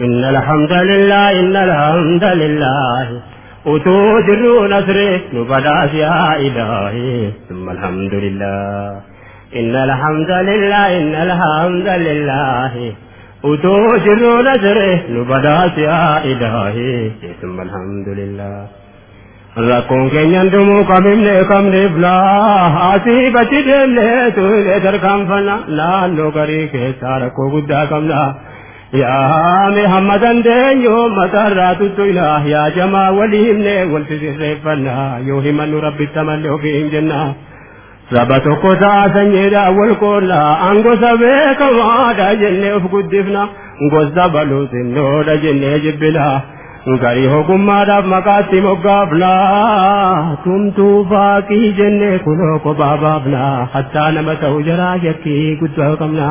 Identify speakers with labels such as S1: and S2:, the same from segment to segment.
S1: إن الحمد لله إن الحمد لله utuu jirru nasre nu badhaas yaa ilaahi summa alhamdulillah inna alhamdulillah inna alhamdulillah utuu jirru nasre nu badhaas yaa ilaahi summa alhamdulillah rakkoon keenyan dumuu kamimne kamneef laa asii bachi deemnee tuulee tarkaanfanna naannoo garii keessaa rakkoo guddaa qabna deenyoo mataarraa tuttuina yaa jamaa walii himne walti sirreeffanna yoo himannu rabbitti amanne ofii hin jenna saba tokko ta'a sanyiidha wal qoonna angosa beekamaadha jennee of guddifna gosa baluusinnoodha jennee jibbina garii ogummaadhaaf maqaatti moggaafna tumtuu faaqii jennee kunoo kophaa baafna hattaa nama ta'u jaraa shakkii guddaa qabna.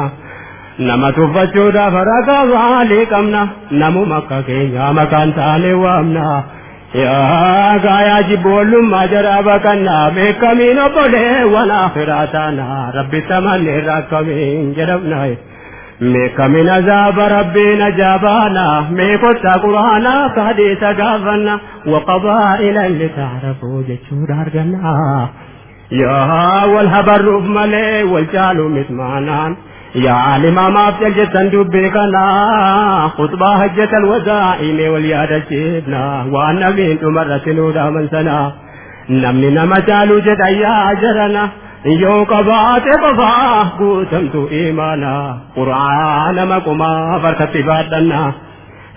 S1: Nama tuffachuudhaaf ragaa maalii qabna namuma akka keenya maqaan taane waamna yaa gaayaa jibboollummaa jedhaa baqanna beekamiin obboleewwan akhiraa taana rabbitti amanne rakkamiin jedhamna meekamiin azaaba rabbiin ajaabaana meekottaa quraanaa kaadhiisa gaafanna waqabaa ilalli taarafuu jechuudha arganna yaa wal habarruuf malee wal caaluu mitmaanaan يا عالم ما بتجد صندوق بكنا خطبة هجة الوداع واليادة جبنا وأنا من مرة نودا من سنة نمني نما جالو جد يا جرنا يو قبات قفا قوتمت إيمانا. قرآن مكما فركت بادنا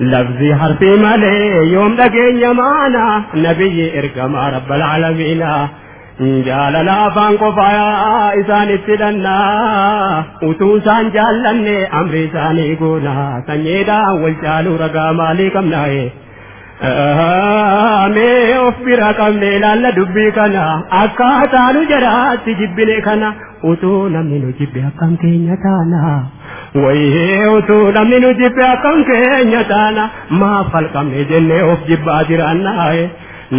S1: لفظي حرفي مالي يوم دقين يمانا. نبي إرقم رب العالمين jaalala afaan qofaa isaanitti dhannaa utuu isaan jaallanne amri isaanii goona sanyiidhaan wal caaluu ragaa maalii qabnaaye mee of bira qabne ilaalla dubbii kana akkaataa nu jaraatti jibbine kana utuu namni nu jibbe akkam keenya taana wayee utuu namni nu jibbe akkam keenya taana maaf halkamne jennee of jibbaa jiraannaaye.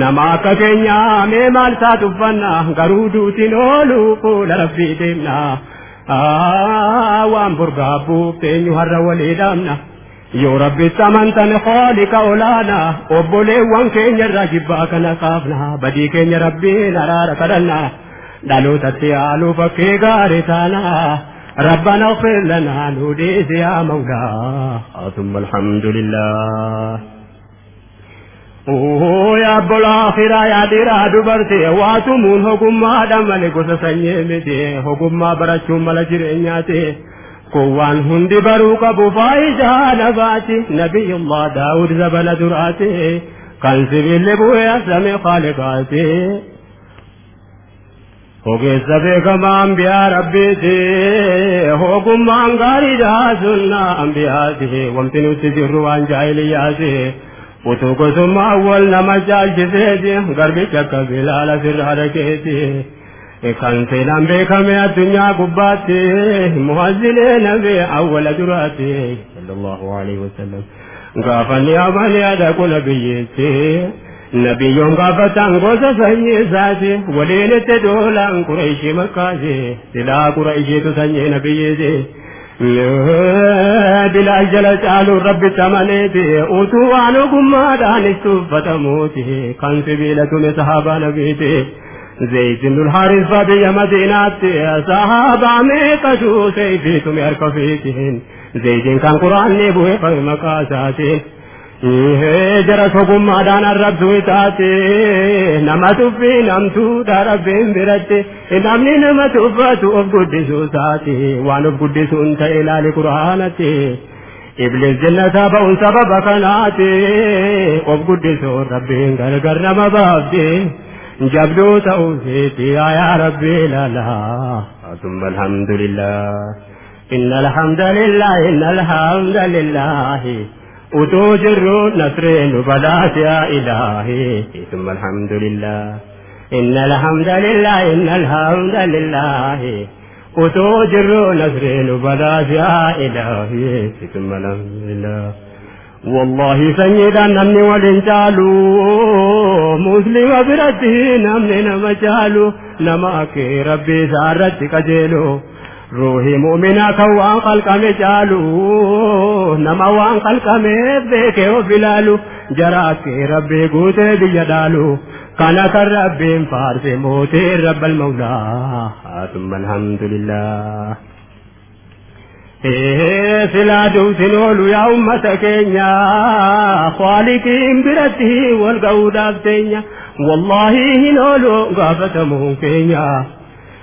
S1: Nama akka keenya mee maal isaa tuffanna garuu duutiin oolu fuula rabbii deemna waan burgaabbuuf teenyu har'a walii dhaabna yoo rabbitti amantan hoolika olaana obboleewwan keenya irraa jibbaa kana kaafna badii keenya rabbiin araara kadhanna dhalootatti haaluu fakkii gaarii taana ربنا اغفر لنا نوديس يا مولا ثم الحمد لله yaa bolaa firaa yaa dhiiraa dubartee waa tumuun hogummaadhaan malee gosa sanyii miti hogummaa barachuun mala jireenyaati kun waan hundi baruu qabu faayidaa nabaati nabiyyullah daawud zabana duraati kan sibiilli bu'ee asame faaliqaati. Ogeessa beekamaa ambiyaa rabbiiti hogummaan gaariidhaa sunnaa ambiyaati wanti nuti jirru waan jaahiliyyaati. Utuu gosummaa wal nama caalchiseeti garbicha akka bilaala sirraa dhageeti kan seenaan beekame addunyaa gubbaatti muhazzilee nabi awwala duraatti sallallahu alaihi wasallam gaafanni amanii adaqu nabiyyeetti nabiyyoon gaafatan gosa sanyii isaati waliin itti doolaan qureeshii makkaati silaa qureeshiitu sanyii nabiyyeeti jala caalu rabbitti amaneeti utuu waan ogummaadhaan itti uffatamuuti kan sibiila tume sahaabaa nabiiti zeytin dulhaaris fa biyya madiinaatti sahaabaa meeqatu seyfii tume harka fiitiin zeytin kan quraanni bu'e qabe jara ogummaadhaan arrabsuu itaati nama tuffii namtuudha rabbiin biratti namni nama tuffatu of guddisuu isaati waan of guddisuun ta'e ilaali quraanatti iblis jannataa ba'uun sababa kanaati of guddisuun rabbiin gargar nama baafti jabduu ta'uusiiti yaa rabbii ilaalaa إن الحمد لله إن الحمد لله utuu jirru nasreen badaas yaa ilaahi إن الحمد لله إن الحمد لله. utuu jirru nasreen badaas yaa ilaahi الحمد لله. والله سيدا نمني ولن جالو مسلم برتي نمني نما جالو نما كي ربي سارت كجيلو qalqame caalu nama waan qalqame beekee of ilaalu jaraakkee rabbii guutee biyya dhaalu kana kan rabbiin faarse mootii rabbal mawlaa summa alhamdulillah. silaa duutin oolu yaa ummata keenya kwaaliqiin biratti wal ga'uudhaaf teenya wallaahi hin oolu gaafatamuun keenya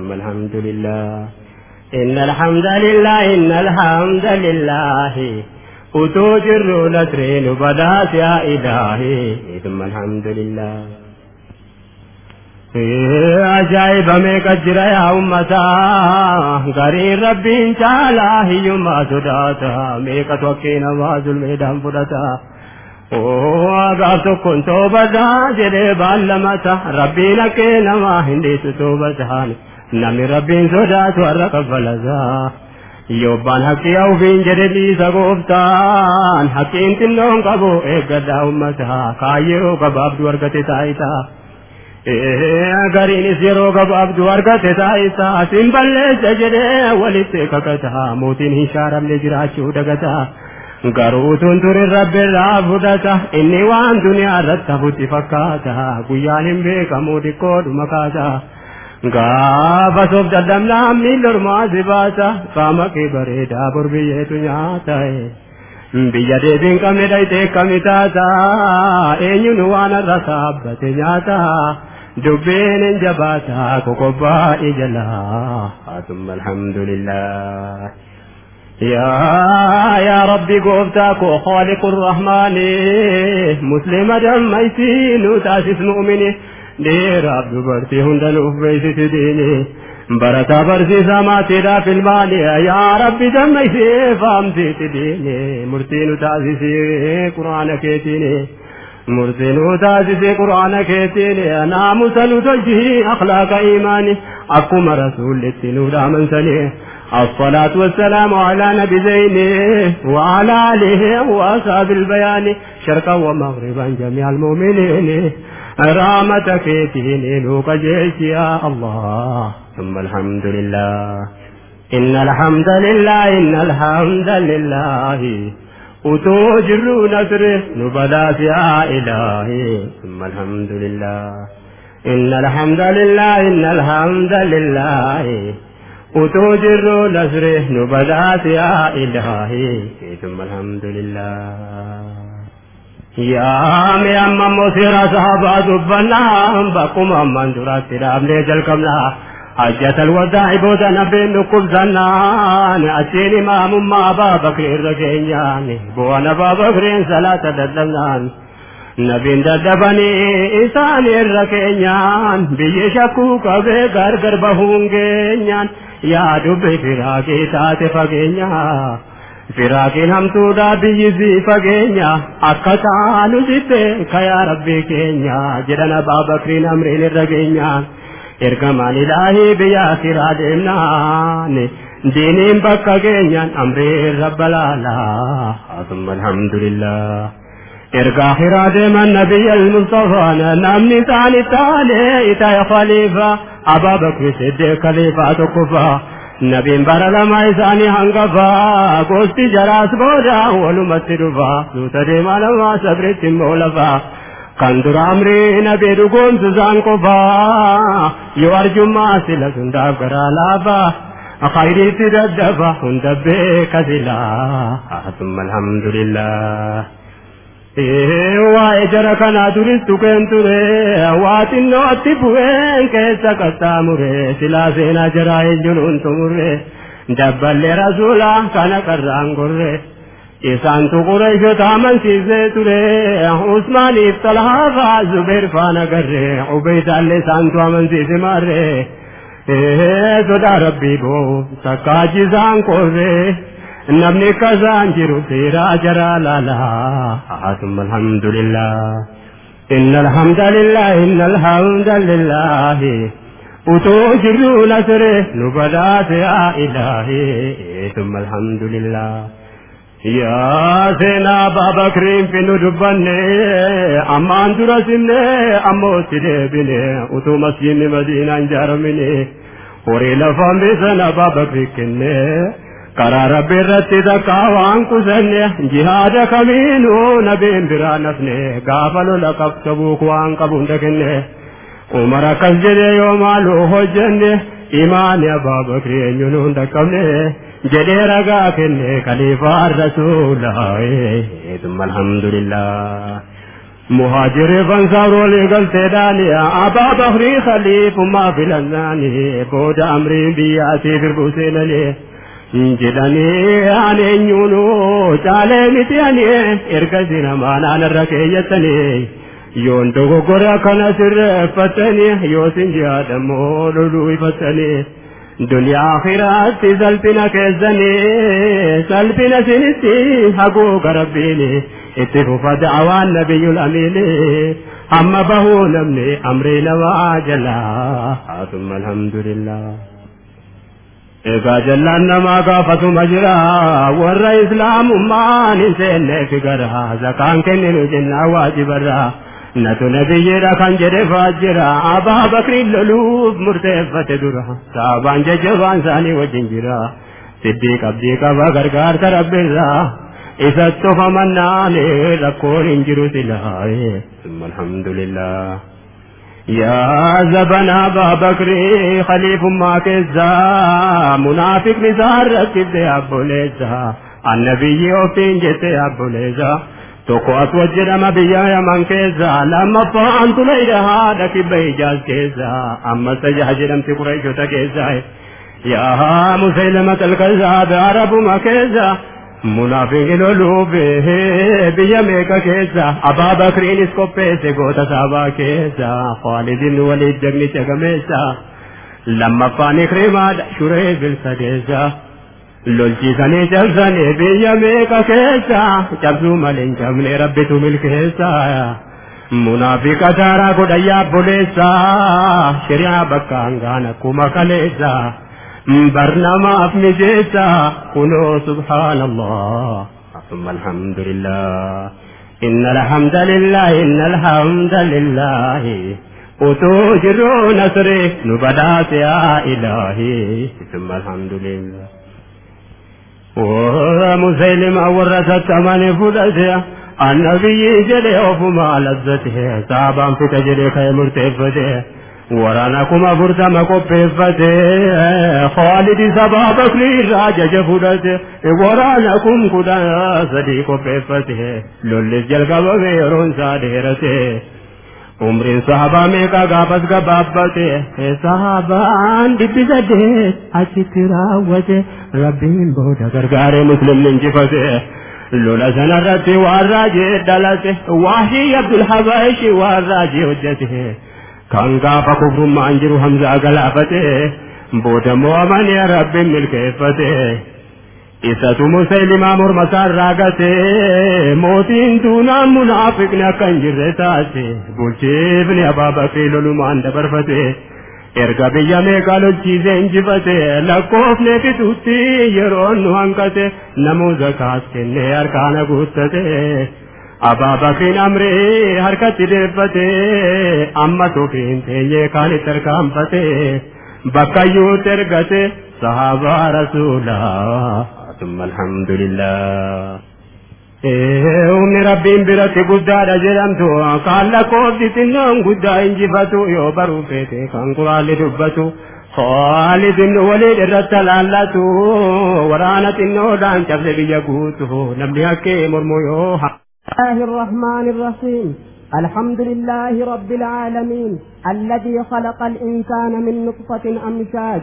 S1: badaas yaa ilaahi summa alhamdulillah inna alhamdulillah inna alhamdulillah utuu jirru nasriinu badaas yaa ilaahi summa alhamdulillah ajaa'iba meeqa jira yaa ummataa gariin rabbiin caalaa hiyyummaa sodaata meeqatu akkee namaa zulmeedhaan fudhata gaaf tokkoon toobataa jedhee baallamata rabbiin akkee namaa hin dhiisu toobataan namni rabbiin sodaatu har'a kaffalataa yobbaan haqqii hawfiin jedhe dhiisa gooftaan haqqiin xinnoon qabu eeggadhaa ummataa kaayyoo gabaabduu argate taayitaa. gariinis yeroo gabaabdu argate taa'isa asin balleessa jedhee walitti kakata mootiin hin shaaramne jiraachuu dagata garuu tun turin rabbirraa fudhata inni waan duniyaa irratti hafutti fakkaata guyyaan hin beekamu xiqqoodhuma kaasa gaafa soof dadhabnaan miillormaa si baasa qaama kee bareedaa bor biyyeetu nyaata biyya deebiin qabne dhayitee akkami taata eenyuun waan irra saabbate nyaata dubbiin hin jabaata kokobbaa ijalaa summa alhamdulillah rabbi gooftaa koo khaaliqu rrahmaani muslima dammaysii nu taasis mu'mini dhiiraaf dubartii hundanuuf beeksisi diini barataa barsiisaa maatiidhaaf ilmaani yaa rabbi dammaysii faamsiiti diini murtii nu taasisii quraana keetiini murtii nu taasisii quraana keetiin naamusa nu tolchii akhlaaqa iimaani akkuma rasuullitti nu dhaamansanii الصلاة والسلام على نبي زين وعلى آله وأصحاب البيان شرقا ومغربا جميع المؤمنين رامتك تهنينك جيش يا الله ثم الحمد لله إن الحمد لله إن الحمد لله utuu jirru nasri nu badaas yaa ilaahi summa alhamdulillah inna alhamdulillah inna alhamdulillah utuu jirru nasri nu badaas yaa ilaahi summa alhamdulillah yaa mi amma mosiira sahabaa dubbannaa bakkuma ammaan duratti dhaabnee jalqabnaa حجة الوداع بودا نبين كبزنان أتين إمام ما بابا كرير رجينيان بوانا بابا كرين صلاة ددبنان نبين ددبني إسان الركينيان بي شكو كبه غرغر بهونگينيان يا دبي فراقي تات فگينيا فراقين هم تودا بيزي فگينيا أكتا نزيت كيا ربي كينيا جدنا بابا كرين أمرين الرجينيان ergamaan ilaahii biyya asiraa deemnaan diiniin bakka keenyaan amree rabba laalaa summa alhamdulillah erga akiraa deeman nabiyya almustafaan namni isaan ittaane itaya khaliifa abaa bakri siddeeq khaliifaa tokkoffaa nabiin bara lama isaanii hangafaa gosti jaraas booda walumatti dhufaa suuta deemaa namaa sabritti immoo lafaa kan dura amrii nabii dhugoomsu isaan qofaa yoo arjummaa sila hundaaf garaa laafaa khayriitti daddafa hunda beeka waa'ee jara kanaa duris tuqeen ture waa xinnootti bu'een keessa qaxxaamure silaa seenaa jaraa eenyuun xumurre dabballee rasuulaa kana qarraan gorre isaantu qureeshota amansiisee ture usmaaniif talhaafaa zubeer faana garre ubeydaallee isaantu amansiise maarre sodaa rabbii boo sakkaachisaan qorree نبني كزان جرو تيرا جرا لا لا ثم الحمد لله إن الحمد لله إن الحمد لله اتو جرو لسر نبدات يا إلهي ثم الحمد لله يا سينا بابا كريم في نربني أمان درسني أمو سيدبني اتو مسجد مدينة جرمني وري لفن بسنا بابا كريم karaa rabbi irratti takkaa waan kusanne jihaada kamiinuu nabiin biraa nafne gaafa lola qabsabuuk waan qabu hunda kenne umar akkas jedhe yoo maaluu hojjenne imaani abaabakri eenyuun hunda qabne jedhee ragaa kenne kaliifaan rasuulaa thumma alhamdulillah muhaajirri fansaar walii galteedhaan abaa bakrii khaliifummaa filannaani booda amriin biyyaatiif irbuu እንጀላኔ ለኔ አኔኙኑ ጫለ ሚቴኔ ኤርገሲነ ማናነረኬ የጠኔ ዮን ዶጎጎረ ከነስረ ፈተኔ ዮስንጂ አደሞ ሉሉ ይፈተኔ ዱንያ አኺራት ሰልፊነ ኬሰኔ ሰልፊነ ሲንስቲ ሀጎ ገረቢኔ itti fufa da'awaan nabiyyul amiini amma bahuu namni amrii namaa jala haasumma egaa jallaan namaa gaafatuma jira warra islaamummaan hin seenneef gara zakaan kenninu jennaa waajibarraa natu nabiyyiidha kan jedhe faajjira abaa bakriin loluuf murteeffate dura saabaan jajjabaan isaanii wajjin jira siddiiq abdii qaba gargaarsa rabbirraa isatti of amannaan rakkoon hin jiru silaaye summa alhamdulillah یا زبنا با بکری خلیف اما کے زا، منافق نظار رکب دے اب بولے جا النبی یو تین جتے اب بولے جا تو کو اتوجر ما بیا یا من کے زا لما فان تو لئی رہا لکی بے جاز کے زا۔ اما سجاجرم تی قرائی ہوتا کے زا یا مسلمت بے عرب ما کے زا۔ Munaafiqi loluuf biyya meeqa keessa abaa bakriinis qopheesse goota saabaa keessa khaalidin waliid jagnicha gameessa lammaffaan ikrimaadha shuree bilsa keessa lolchiisanii cabsanii biyya meeqa keessa cabsuu malee hin cabne rabbitu milkeessa munaafiqa taaraa godha yaabboleessa shari'aa bakka hangaan akkuma kaleessa barnamaaf mijeessa kunoo subhaanallah ثم الحمد لله. إن الحمد لله إن الحمد لله. وتوجر نصري نبدات يا إلهي. ثم الحمد لله. ومسلم ورثت من فلسه النبي جلي وفما لذته. صعبا في تجري خير مرتفته ورانكما فرتما قبفته خالد سبابك للراجة فلسه ورانكم كدا صديق قبفته لولس جلقب ويرون سادهرته umriin sahabaa meeqa gaafas gabaabbate sahabaan dhibbi saddeet achitti raawwate rabbiin booda gargaaree muslimni injifate lola sanarratti waan raajee dhalate waahii abdul habashi waan raajee كانغافا كفر ما انجر حمزة قلافته بوت مؤمن يا رب من كيفته إسات مسلمة مرمسا راقته موتين دون منافق نكنجر تاسه بلتي ابن أبابا في للمان دبرفته erga biyya meeqaalolchiise injifate lakkoofne fixutti yeroon nu hanqate namuu zakaas kenne harkaana guuttate abaabakriin amree harkatti deeffate amma sofiin teenyee kaanitti harkaanfate bakkayyuutti ergate sahaabaa rasuulaa ثم الحمد لله humni rabbiin biratti guddaadha jedhamtu kan lakkoofsi xinnoon guddaa injifatu yoo baruu feete kan quraalli dubbatu khaalidin waliin irratti laallatu waraana xinnoodhaan cabse biyya guutu namni hakkee mormu yoo
S2: الله الرحمن الرحيم. الحمد لله رب العالمين الذي خلق الإنسان من نطفة أمشاج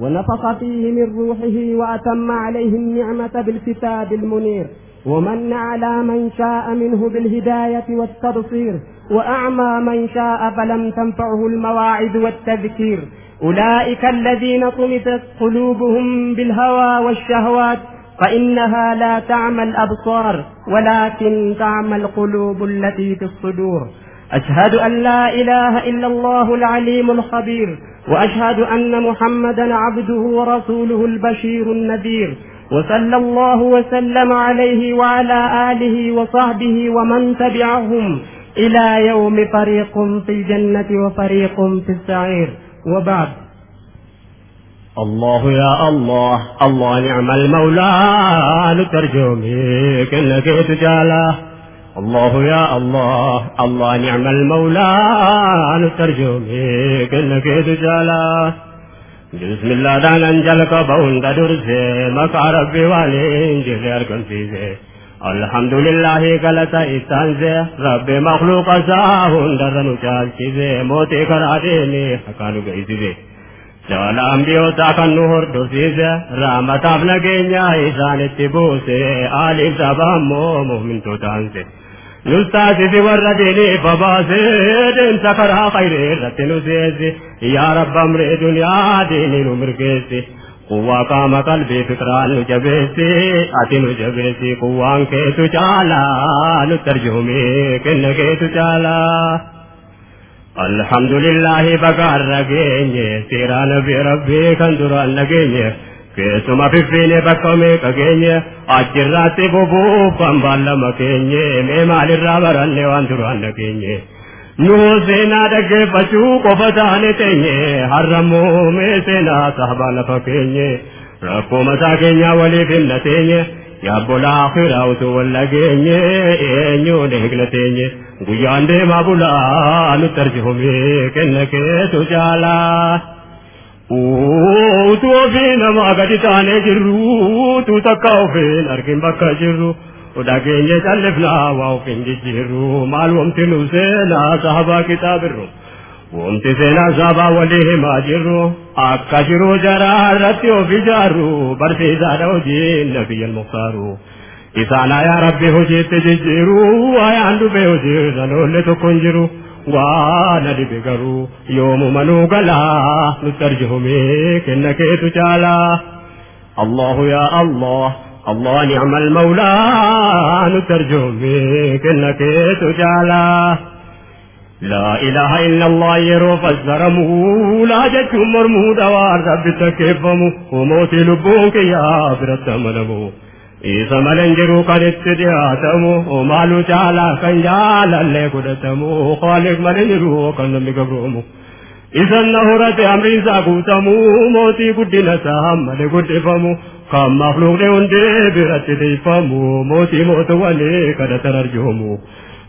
S2: ونفخ فيه من روحه وأتم عليه النعمة بالكتاب المنير ومن على من شاء منه بالهداية والتبصير وأعمى من شاء فلم تنفعه المواعظ والتذكير. أولئك الذين طمست قلوبهم بالهوى والشهوات فإنها لا تعمى الأبصار ولكن تعمى القلوب التي في الصدور. أشهد أن لا إله إلا الله العليم الخبير وأشهد أن محمدا عبده ورسوله البشير النذير. وصلى الله وسلم عليه وعلى آله وصحبه ومن تبعهم إلى يوم فريق في الجنة وفريق في السعير. وبعد.
S1: الله يا الله. الله نعم المولى. نترجمك إنك تجاله الله يا الله. الله نعم المولى. نترجمك إنك تجاله بسم الله دان انجلك بون درسه مكا ربي والين جلال كنفيزه الحمد لله قلتا إستانزه ربي مخلوق ساهن درنو چالچيزه موتي کراديني حقانو گئيزه Raamataaf nageenya isaanitti buuse aaliif saba ammoo muumintootaanse. Nus taasisi warra diinii babaase deemsa karaa khayree irratti nu seesi yaa rabba amree duniyaa diinii nu mirgeessi. Quwwaa qaama qalbii fikraan nu jabeessi ati nu jabeessi quwwaan keetu caalaa nutti arjoomee kenna keetu caalaa. الحمد للہ بکار لگیں گے تیرا نبی ربی کندران لگیں گے کہ تم ابھی پینے بکوں میں کگیں گے آج رات وہ بو پمبال مکیں گے میں مال راور اندران لگیں گے نو سینا رکھے بچوں کو بچانے دیں گے ہر رمو میں سینا صحبہ نہ گے رکھو متا کے گے ولی بن لتیں گے یا بولا خراؤ تو لگیں گے اے نیو نہیں لتیں گے deemaa bulaa nutti arjifame kenna keetu jaalaa. Utuu ofii namaa gadi taanee jirru utuu takka ofiin argin bakka jirru dhageenye callifnaa waa ofiin jijjiirru maal wamti nu seenaa sahabaa kitaabirru. Wamti seenaa sabaa walii himaa jirru akka jiru jaraa irratti of ijaarru barsiisaadha hojiin nabiyyal muktaaru. Isaanaa yaa rabbi hojiitti jijjiiru waayaan dhufee hojiirra loolle tokko hin jiru. Waa na dhibe garuu yoomuma nuu galaa nutti arjihumee kenna keetu caalaa. Allahu yaa Allah ni'mal mawlaa nutti arjihumee kenna keetu caalaa. لا إله إلا الله يرو فزرمو لا جت مرمود وار رب تكفمو وموت لبونك يا برت ملمو ملنجرو قد اتدعاتمو ومالو تعالى كان جال اللي قدتمو خالق ملنجرو كان مقبرومو إذا النهرة أمري ساقوتمو موتي قدنا سام لقدفمو كم مخلوق لهندي برت ديفمو موتي موت ولي قد ترجمو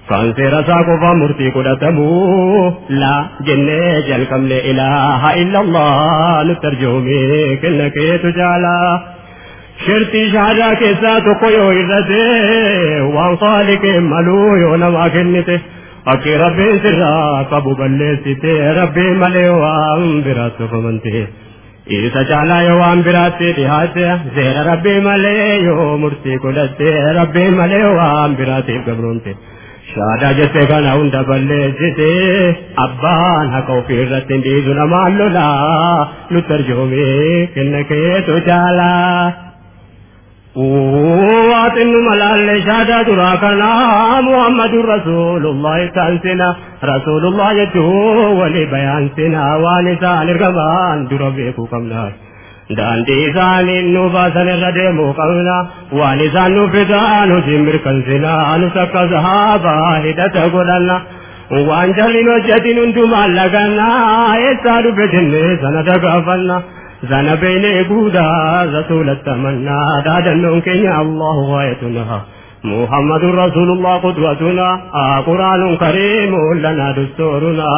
S1: kan seera isaa qofa murtii godhatamu la jennee jalqabne ilaaha illallah nutti arjoome kenna keetu jaala. شرتی شہجہ کے ساتھ کوئی ہو کے ملو یو نوا کنتے اکی رب سرا کب بلے سیتے۔ رب ملے وام برات فمنتے ایسا چالا یو وام برات دیہات زیر رب ملے یو مرتی کلتے۔ رب ملے وام برات گبرونتے شہجہ جسے گنا ہندا بلے جسے ابان حقو پیر رتن دیزو نمالو لا نترجو میں کن کے تو چالا۔ Malaalle shaadaa duraa kana Muhammadun Rasuulullah taansina Rasuulullah jechuun walii bayaansina waan isaan ergamaan dura beekuu qabna. daandii isaaniin nu baasan irra deemuu qabna waan isaan nu fidan hojii mirkansina nus akka sahaabaa hidhata godhanna waan jalliin hojjetin hundumaan laganna eessaa dhufe jennee sana dagaafanna sana beeknee guudaa rasuulatti amannaa dhaadannoon keenya allahu waayatuna محمد رسول الله قدوتنا قرآن كريم لنا دستورنا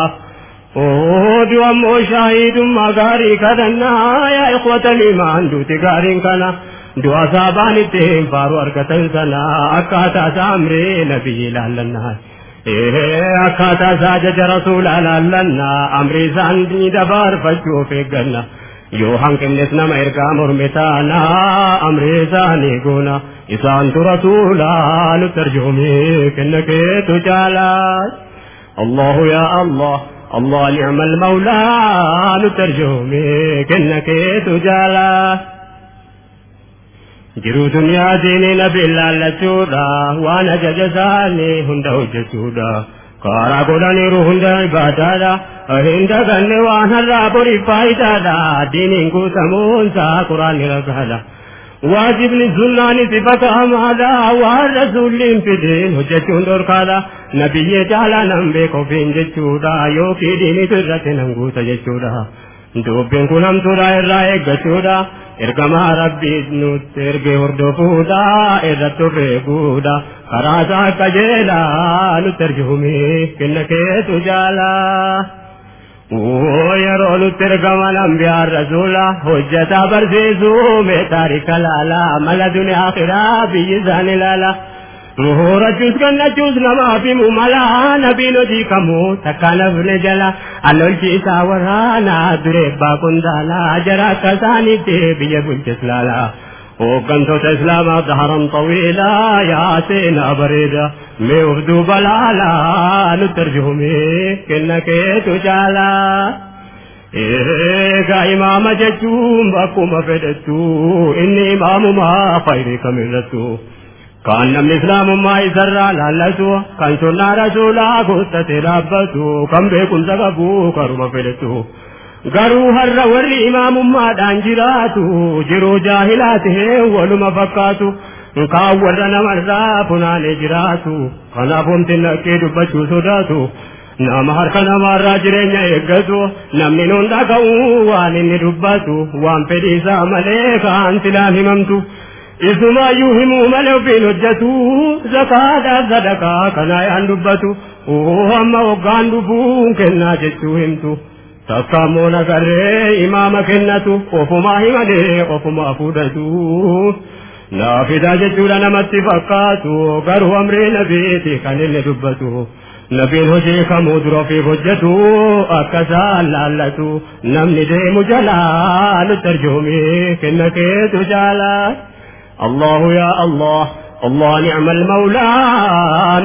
S1: Oodi ammoo shaahidummaa gaarii kadhannaa yaa ikhwata limaan duuti gaariin kana du'a saabaan ittiin faaru argatan sana akkaataa isaa amree nabiyyi ilaallannaa. Akkaataa isaa jaja rasuula ilaallannaa amrii isaan ni dabarfachuuf eegganna. Taanaa amrii isaanii goona isaantu rasuulaa nutti arjoomee kenna keetu jaalaa. الله يا الله الله نعم المولى نترجمي كنك تجالا jiru dunyaatiin nabi laallachuudha waan ajaja isaanii hunda hojjechuudha karaa godhaniiru hunda ibaadaadha hin daganne waan har'aa boriif faayidaadha diiniin guutamuunsaa quraanni ragaadha waajibni sunnaanis bakamaadha waan rasuulliin fideen hojjechuun dhorkaadha nabiyyee caalaa nan beekofiin jechuudha yookiin diinitu irratti nan guuta jechuudha dubbiin kun hamtuudha irraa eeggachuudha ergamaa rabbii nutti erge hordofuudha irratti turre eeguudha karaa isaa qajeelaa nutti ergihumi kenna keetu jaalaa. yeroo nutti ergaman ambiyaan rasuula hojjataa barsiisuu mee taarika laalaa mala duniyaa akhiraa biyyi isaan ilaala. Horachuus gannachuus namaaf himu mala nabiin hojii kamuu takka nafne jala allolchi isaa waraana duree abbaa qondaalaa jara akka isaaniitti biyya bulches laala. Hooggantoota Islaamaa daharan xawiilaa yaa seenaa bareeda mee of duuba laalaa nutti arjumee kenna keetu jaalaa. Egaa imaama jechuun bakkuma fedhattu inni imaamumaa fayrii Kan namni islaamummaa isarraa laallatu kan sunnaa rasuulaa guuttatee dhaabbatu kan beekumsa qabu karuma fedhatu. Garuu har'a warri imaamummaadhaan jiraatu jiruu jaahilaa tahee waluma fakkaatu. Kaan warra namarraa funaanee jiraatu kanaaf homti naqqee dubbachuu sodaatu. Nama harka namaarraa jireenya eeggatu namni nuun dhaga'u waan inni dubbatu waan fedhii isaa malee kaan silaan himamtu. Zakaadhaaf sadakaa kanaa yaan dubbatu amma waggaan dhufuun kennaa jechuu himtu. Takka immoo nagarree imaama kennatu ofumaa himalee ofumaa fuudhatu. Naafidaa jechuudha namatti fakkaatu garuu amree nabiiti kan inni dubbatu. Nabiin hojii kamuu dura ofiif hojjetu akka isaan laallatu namni deemu jalaa nutti arjoomee kenna keetu jaalaa. الله يا الله. الله نعم المولى.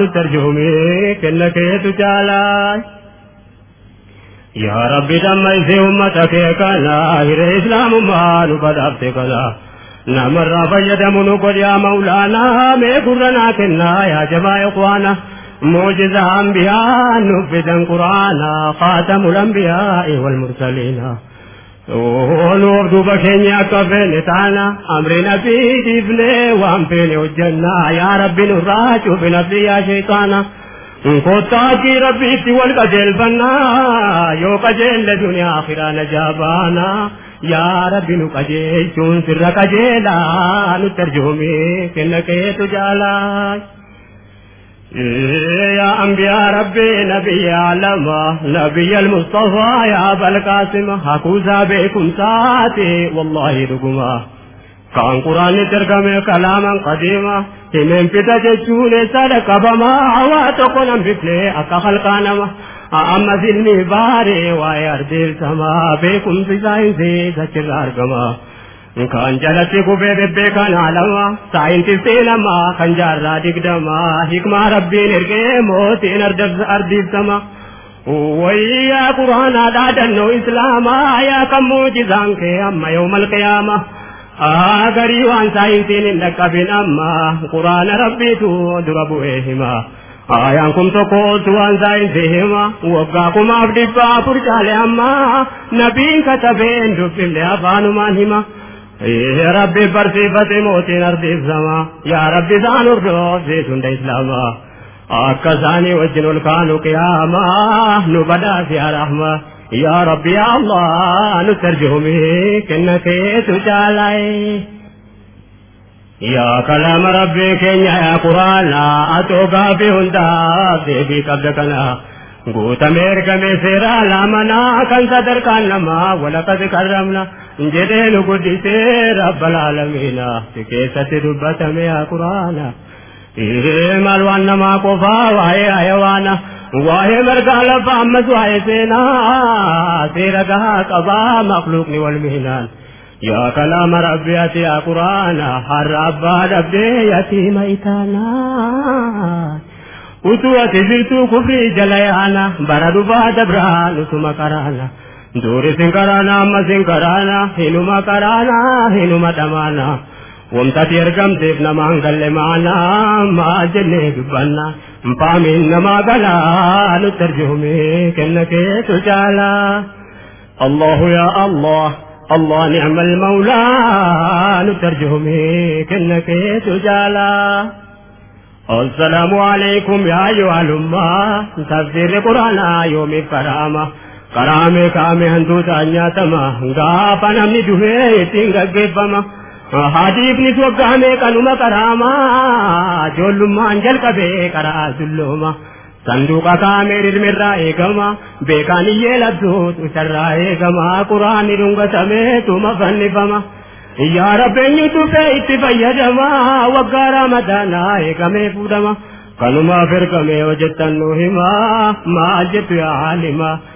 S1: نترجمي كنك تجالا يا ربي دم في أمتك كلا. هير إسلام ما نبدأت كلا نمر فيدم نقول يا مولانا. مي قرنا كنا يا جماعة إخوانا. معجزة أنبياء نفذا قرآنا خاتم الأنبياء والمرسلين. والورد بكيني أكفل تانا أمري نبي تفلي وامبيني الجنة يا ربي نراج وفي نبي شيطانا. قطاكي ربي سوال قجل بنا يو قجل لدنيا آخرة نجابانا. يا ربي نقجل شون سر نترجمي كنك تجالا يا أنبياء ربي نبي عالم نبي المصطفى يا أبا القاسم حكوزا بكم ساتي والله رقما كان قرآن ترجمة كلاما قديما همين فتا جتشون صدق بما عواتقنا بفلي أكا خلقانما أما سلمي باري ويردل سما بكم في ساينسي سچر أرقما ಕಂಜಲಸಿ ಗುಬೇದೆ ಬೇಕನಾಲವ ಸಾಯಿಂಟಿಸ್ಟೇ ನಮ್ಮ ಕಂಜಾರ ದಿಗ್ಡಮ ಹಿಕ್ಮಾ ರಬ್ಬಿ ನಿರ್ಗೆ ಮೋತಿನ ಅರ್ಧಿಸಮ ويا قرآن عداد النو إسلاما يا كمو جزانك أما يوم القيامة آغري وان ساينتين لك بنما قرآن ربي تو دربو إهما آيان تقوت وان ساينتهما وقاكم عبد فاقر جالي أما نبين كتبين جبين لأفان مانهما يا ربي برسيفتي موتين أرديف سما يا ربي سان أردوف زيت هند إسلاما. أكساني وجن الكانو قياما. نبدا يا رحمة. يا ربي يا الله نترجمي كنك تجالاي يا كلام ربي كنيا يا قرآن أتوقع في هندا في قبلكنا guutame ergame seeraa laamanaa kan sadarkaan namaa walaqad karramna jedhee nu guddisee rabbal aalamiina si keessatti dubbatame yaa quraana maal waan namaa qofaa waa'ee hayawaana waa'ee margaa lafa ammas waa'ee seenaa seera gahaa qabaa maqluuqni wal miinaan yaa kalaama rabbi ati yaa quraana har'a abbaa dhabdee yatiima itaanaa utuu ati jirtuu kufrii jala yaana bara dhufaa dabraa nutuma karaana sin karaana amma sin karaana hinuma karaana hinuma dhamaana wamtati ergamteef namaan galle maana maal jennee dubbanna mpaamiin namaa galaa nutti arjuume kenna keetu caalaa الله يا الله الله نعم المولى نترجمه كنك تجالا السلام عليكم يا أيها الأمة تفسير القرآن يوم الكرامة කරාමේ කාමේ හන්දුත අඤ්ඤාතම හුදාපනම් නිදුවේ ඉතිං ගග්ගෙබම හාදීප් නිසෝ ගාමේ කනුම කරාමා ජොල්ලුම අංජල් කබේ කරා සුල්ලෝම صندوق کا میرے میرا ایگما بیکانی یہ لدو تو چل رہا ہے گما قرآن روں گا سمے تم بن بما یا رب تو پہ اتبیا جما وگارا مدانا ہے گمے پورما کلما پھر گمے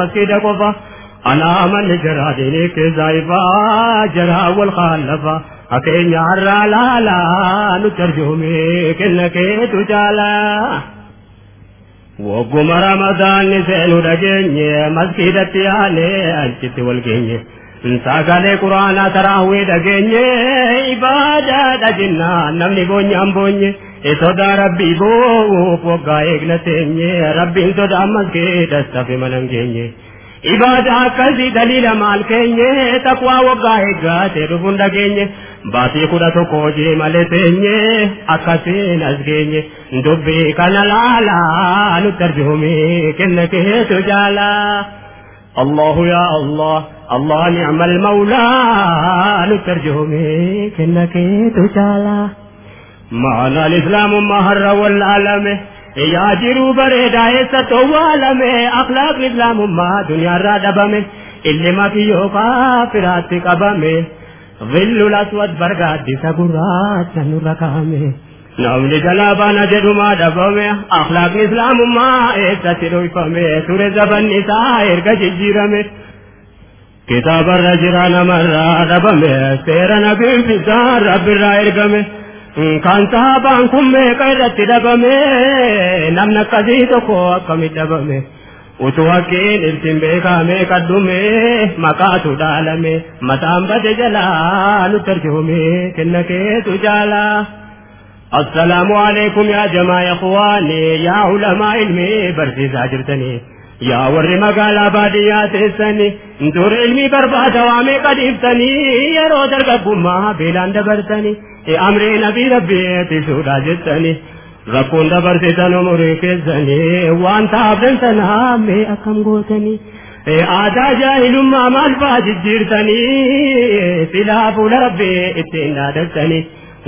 S1: masjiida qofa anaa manni jaraa diinii keessaa ifaa jaraa wal kaallafa akeenya har'aa laalaa nutti arjuume kenna keetu caalaa. Wagguma ramadaanni seenu dhageenye masgiidatti yaanee achitti wal geenye. Sagalee quraanaa taraawwee dhageenye ibaadaadha jennaa namni boonyaan boonye. Sodaa rabbii boo'uuf waggaa eegna teenye rabbiin sodaa masgiidas tafe mana hin geenye. ibaada akkasii daliila maal keenye taqwaa waggaa eeggaate dhufuun dhageenye baatii kudha tokko hojii malee teenye akkasiin as geenye dubbii kana laalaa nutti arjuume kenna keetu jaalaa الله يا الله الله نعم المولى معاذ الاسلام محرر والعالم یا جرو برے دائے ستو عالم اخلاق اسلام ما دنیا را دبا میں۔ علما کی ہو کافرات کبا میں۔ ظل الاسود برگا دیسا گرات نور رکا میں۔ نام جلا بانا جدو ما دبا میں۔ اخلاق اسلام ما ایسا تروی پا میں۔ سور زبن نسائر گج جیرہ میں۔ کتاب الرجران مرہ دبا میں۔ سیرن بیم پیزار رب رائر گا میں۔ Kan sahabaan kun meeqa irratti dhabame namni akkasii tokko akkamitti dhabame utuu haqqiin ibsin beekame kadhume maqaatu dhaalame mataan bade jalaa nutti arjume kenna keetu jaalaa السلام عليكم يا جماعة إخواني يا علماء علمي برسيسا جرتني يا ور مقالا باديات السني دور علمي برباد وامي قد افتني يا رو درقبما بلان دبرتني أمري نبي ربي تسودا جتني ركون دبرتن waan taabdan sana mee akkam gootanii aadaa jaahilummaa maal faa jijjiirtanii silaa fuula rabbii ittiin dhaadattanii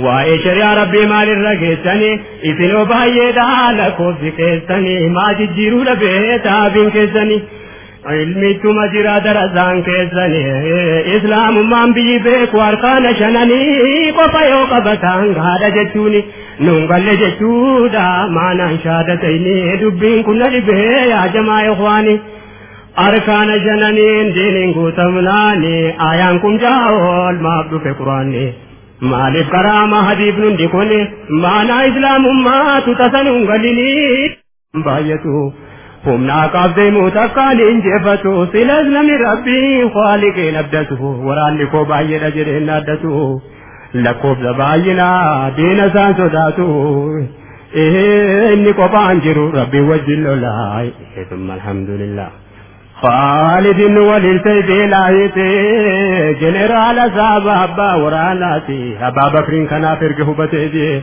S1: waa'ee shari'aa rabbii maalirra geessanii isinoo baay'eedha lakkoofsi keessanii maa jijjiiruu dhabee taabiin keessanii ilmichuma jira darasaan keessanii islaamummaan biyyi beeku harkaana shananii qofa yoo qabatan gaadha jechuuni nuun galle jechuudha maanaan shaadatayni dubbiin kun na dhibee yaa jamaa ikhwaani harkaana shananiin diiniin guutamnaani ayaan kun jaa'ol maaf dhufe quraanni maaliif karaama hadiif nundi kun maanaa islaamummaatu tasanuun galinii baay'atu humnaa qabdee muutakkaan injefatu silas namni rabbii kwaaliqeen abdatu waraanni koo baay'eedha jedheen addatu lakkoofsa baay'inaa diina isaan sodaatu inni qophaan jiru rabbii wajjin lolaa thumma alhamdulillah خالد وللسيف لايتي جنرال صاحب أبا وراناتي أبا بكر كان فرقه بتيجي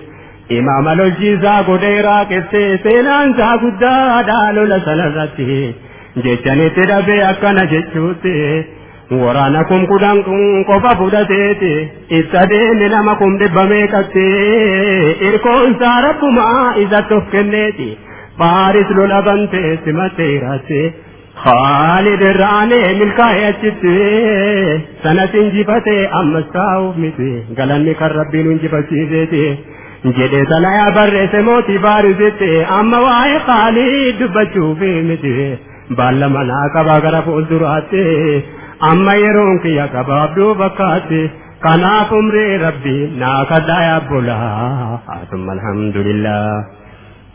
S1: إمام الجيزا قديرا كتي سينان سا قدا دالو لسنرتي جيشاني تدبي أكنا جيشوتي waraana kun kudhan kun qofa fudhateeti isa deemi nama kun dhibbamee qabtee irkoonsaa rabbumaa isatti of kenneeti فارس لولا بنت سمتي راسي خالد الراني ملكاي اچتي سنة انجفتي امستاو متي قلني كالربي ننجفتي jedhe salaya barreesse mootii baarisitti amma waa'ee qaalii dubbachuu fi miti baalla manaa qabaa gara fuulduraatti amma yeroon kiyya gabaabduu fakkaatti kanaaf umrii rabbii naa kadhaa yaabbolaa asumma alhamdulillah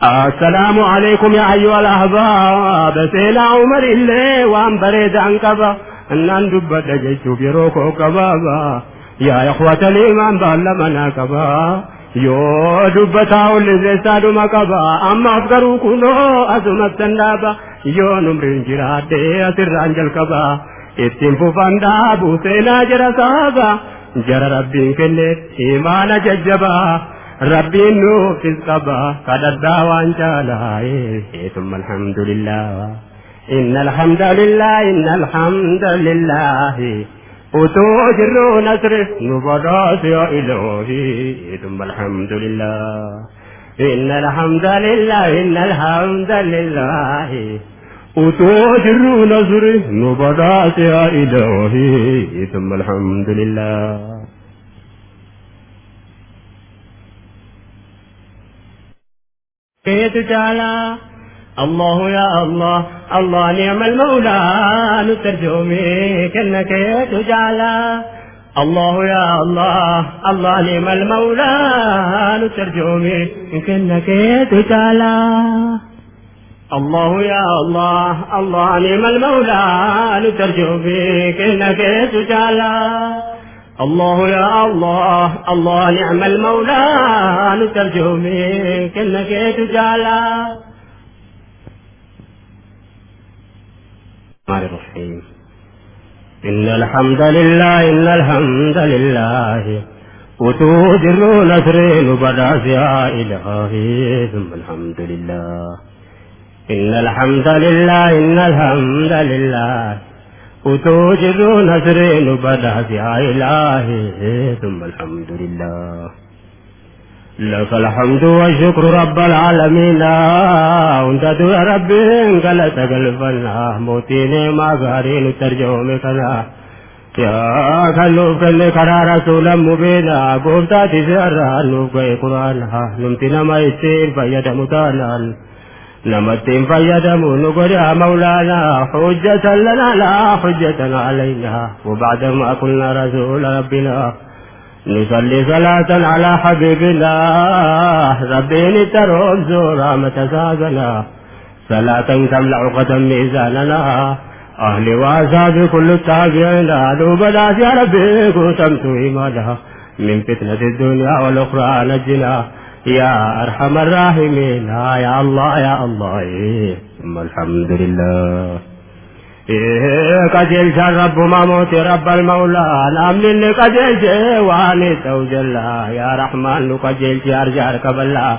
S1: السلام عليكم يا أيها الأحباب سينا عمر اللي وان بريد عن كبا أن دبت جيشو بيروكو كبابا يا إخوة الإيمان بالمنا كبا yoo dubbataa olliseessaa dhuma qaba ammaaf garuu kunoo asumatti dhaaba yoo numriin jiraadhee asirraan jalqaba ittiin fufan dhaabu seenaa jara saaba jara rabbiin kenne imaana jajjabaa rabbiin nuufis qaba kadhadhaa waan caalaa ثم الحمد لله إن الحمد لله إن الحمد لله utuu jirru nasri nu badhaase yaa ilaahi thumma alhamdulillah inna alhamdulillah inna alhamdulillah utuu jirru nasri nu badhaase yaa ilaahi thumma alhamdulillah تعالى. الله يا الله الله نعم المولى نترجمي كأنك تجعل الله يا الله الله نعم المولى نترجمي كأنك تجعل الله يا الله الله نعم المولى نترجمي كأنك تجعل الله يا الله الله نعم المولى نترجمي كأنك تجعل الرحمن الرحيم. إن الحمد لله إن الحمد لله. وتوجر نسرين بداس يا إلهي ثم الحمد لله. إن الحمد لله إن الحمد لله. وتوجر نسرين بداس يا إلهي. ثم الحمد لله. لك الحمد والشكر رب العالمين. وانت يا ربي قال تقلبنا موتيني ما غارين ترجمة كنا يا كنوف كل كرا رسول مبينا. قوفتا تسرى نوف قرآن. نمتنا ما يسير فيد متانا نمتين فيدمو نقول يا مولانا حجة لنا لا حجة علينا. وبعد ما قلنا رسول ربنا نصلي صلاة على حبيبنا. ربي تروم زورا متساقنا صلاة تملأ قدم ميزاننا. أهلي وأصحابي كل التابعين. لو بدأت يا ربي قسمت إيمانها من فتنة الدنيا والأخرى نجنا. يا أرحم الراحمين يا الله يا الله ثم الحمد لله qajeelchaan rabbumaa mootii rabbal maulaa namni inni qajeelche waan ta'u jalla yaa rahmaan nu qajeelchi arjaar kaballaa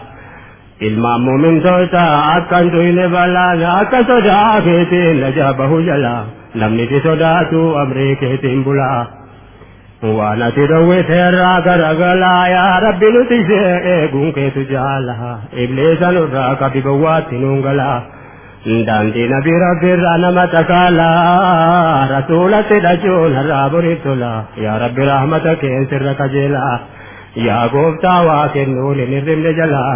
S1: ilmaan muumintoota akkan tuyne ballaan akka sodaa keetiin najaa bahu jala namni si sodaatu amrii keetiin bulaa ati dhowwiteerraa garagalaa yaa rabbi nuti ishee eeguun keetu jaala ibliisa nurraa kabibawwaatti nuun galaa daandii nabii rabbiirraa nama takaalaa rasuulatti dhachuun har'aa borittula yaa rabbi rahmata keensirra kajeelaa yaa gooftaa waa kennuun hin hirribne jalaa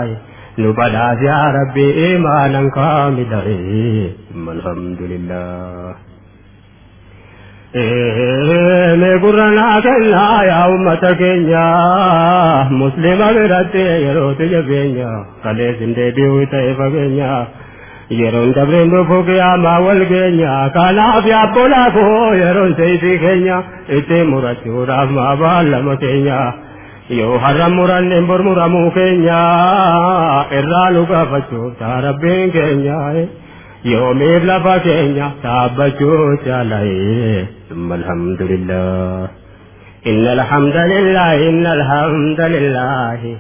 S1: nu badhaas yaa rabbi imaanan kaamila'ee alhamdulillah mee gurra naa kennaa yaa ummata keenya muslima biratti yerootu jabeenya kalees hin deebi'uu ta'e fageenya yeroon dabreen dhufu qiyaamaa wal geenya kanaaf yaabbolaa koo yeroon seeytii keenya itti murachuudhaaf maa baallama keenya yoo har'a muranneen bor muramuu keenya irraa nu gaafachuuf taa rabbiin keenya yoomiif lafa keenya dhaabbachuu jaala'ee ثم الحمد لله. إن الحمد لله إن الحمد لله.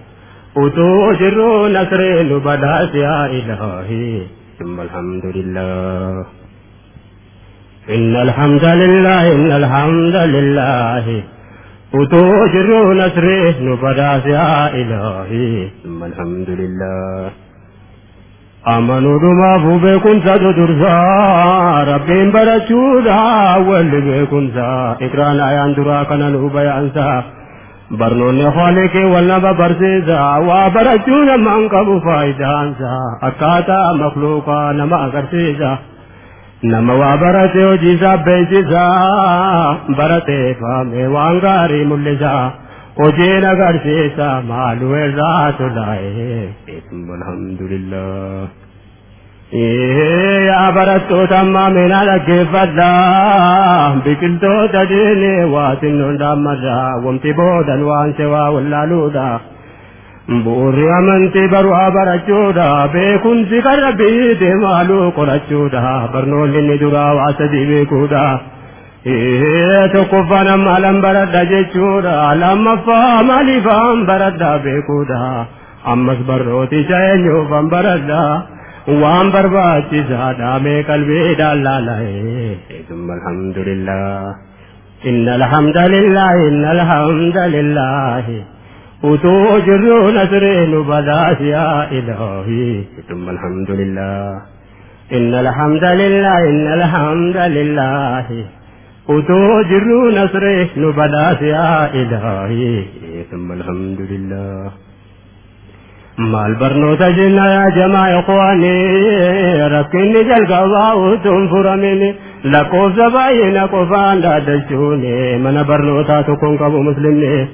S1: وتوجر نصر بدأت يا إلهي ثم الحمد لله. إن الحمد لله إن الحمد لله. وتوجر نصر بدأت يا إلهي ثم الحمد لله. امنو دوما بوبے کنسا جو درزا. ربیم برا چودا ولی بے کنسا اکران آیان درا کنلو بیانسا برنون خالے کے ولنا با وا برا چودا مان کا بو منکا بفائدانسا اکاتا مخلوقا نما کر سے کرسیزا نما وا وابرا چو جیزا برا تے فامے وانگاری ملے ملیزا hojiin agarsiisa maaluu irraa tolaa'e alhamdulillah yaa barattoota ammaa mina dhaggeeffadha biqiltoota diinii waa xinnoon dhaammadha wamti boodan waan sewaa wallaaluudha bu'uurri amantii baru'aa barachuudha beekumsi kan rabbiiti maaluu qorachuudha barnoonni duraa waa sadii beekuudha tokkoffaan amma lan baradha jechuudha lammaffaa maaliifaan baradha beekuudha ammas barnoota eenyuufan baradha waan barbaachisaadha mee qalbiidhaan laala'e summa alhamdulillah inna alhamdulillah inna alhamdulillah utuu jirru nasree nu badaas yaa ilaahi summa alhamdulillah inna alhamdulillah inna alhamdulillah أتو جرو نصره نبدا سيا إلهي. ثم الحمد لله. مال برنو تجنا يا جماع قواني ركني جل قواه ثم فرمني زباين قفان لا دشوني من برنو تاتكم قبو مسلمني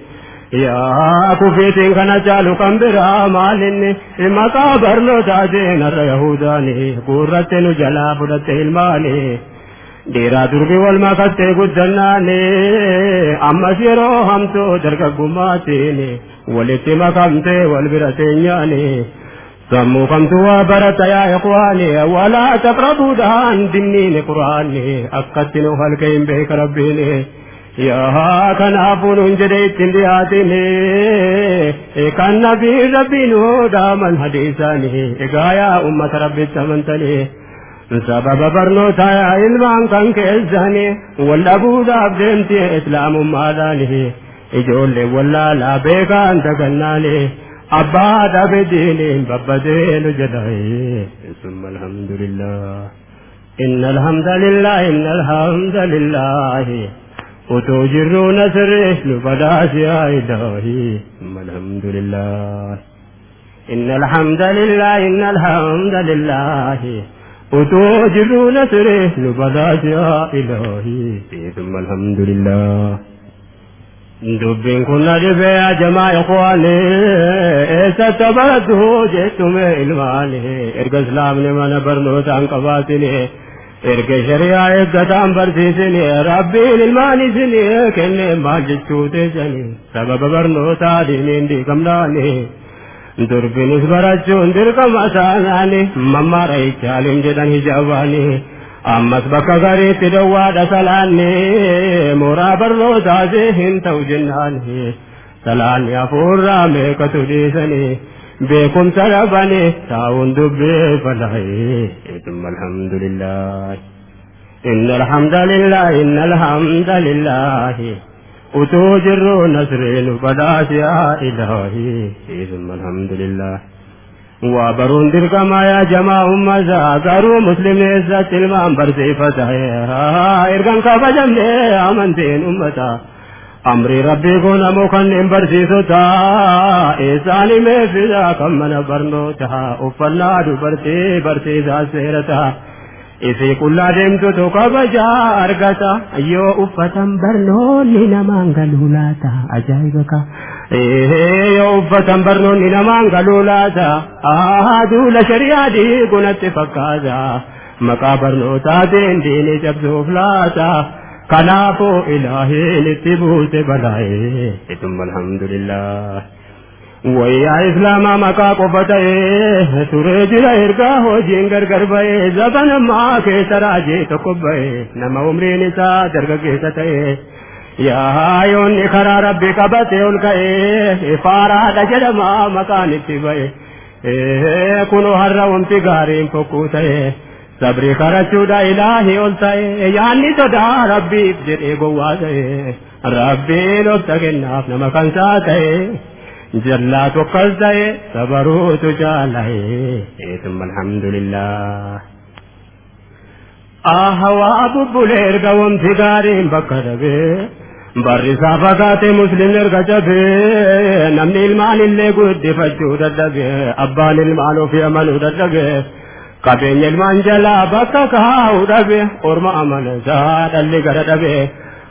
S1: يا كفيتين كان جالو كم برا مالني إما كابر تاجين الرهوداني قررتنو جلاب رتيل مالي dhiiraa durbi wal makattee guddannaani ammas yeroo hamtuu dargaggummaatiin walitti makamtee wal bira teenyaani sammuu kamtu waa barata yaa ikhwaani walaa taqrabuudhaan dinniini quraani akkatti nu halka hin beeka rabbiini yaa kanaafuu nun jedhe ittiin dhiyaatini kan nabii rabbiin dhaaman hadiisaani egaa yaa ummata rabbitti amantanii sababa barnootaa ilmaan kan keessani wal dhabuudhaaf deemti islaamummaadhaani ijoollee wallaalaa beekaan dagannaani abbaa dhabe diiniin babbadeenu jedhae summa alhamdulillah inna alhamdulillah inna alhamdulillah utuu jirru nasree nu badaas yaa ilaahi summa alhamdulillah inna alhamdulillah inna وتوجرون سريه لبدا يا إلهي. ثم الحمد لله. دبين كنا جبيا جماع إخواني. إيسا جئتم إلماني إرق اسلام لمن برنوت عن قباتني. إرق شريع إبتتان برسيسني. ربي للماني سني. كني ما جدتو تسني سبب برنوت عدي دي كملاني. Durbinis barachuun dirqama isaanaani mammaara ichaalim jedhan hijaabaani ammas bakka gariitti dawwaadha salaanni mooraa barnootaasi hin ta'u jennaani salaanni hafuurraa meeqatu dhiisani beekumsa dhabani taa'uun dubbee falaa'ee thumma alhamdulillah inna alhamdulillah inna alhamdulillah utuu jirru nasreenu badhaasi yaa ilaahi thumma alhamdulillah waa baruun dirqama yaa jamaa ummata garuu muslimni eessatti ilmaan barsiifata ergan kabajamne amantiin ummata amrii rabbii kun ammoo kanneen barsiisota eessaan himeeffisa kan mana barnoota uffannaa dubartii barsiisaa seerata isii qullaa deemtutu kabajaa argata yoo uffatan barnoonni namaan galuu laata ajaa'iba ka yoo uffatan barnoonni namaan galuu laata duula shari'aa diigunatti fakkaata maqaa barnootaatiin diinii cabsuuf laata kanaafuu ilaahiin itti buute balaa'ee thumma alhamdulillah ویا اسلام مکا کو بتائے سورج رہر کا ہو، جنگر کر بے زبن ماں کے سراجے تو کبے نم عمری نسا درگ کے ستے یا یون خرا ربی کا بتے ان کا اے فارا دجل ماں مکان پی بے اے کنو ہر ان پی گاری کو کوتے صبری خرا چودا الہی اولتا اے یعنی تو دا ربی، جرے گوا دے ربی لوگ تگن آپ نمکن ساتھ alhamdulillah ahawaa bubbulee erga wanti gaariin bakka dhabee barrisaa fagaate musliimni erga cabee namni ilmaan illee guddifachuu dadhabee abbaan ilmaan ofii amanuu dadhabee qabeenya ilmaan jalaa bakka kaa'uu dhabe orma amana isaa dhalli gara dhabee har'a akkam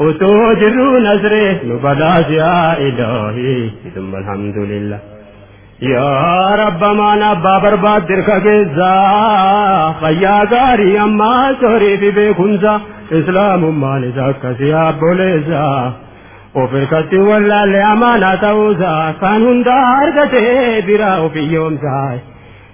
S1: وتوجر نزره نبدا يا إلهي ثم الحمد لله. یا رب مانا بابر باد درخا کے زا خیا گاری اما سوری بی بے خنزا اسلام امان زا کسیا بولے زا او پھر کتی واللہ لے دار کتے بیرا او پیوم زائے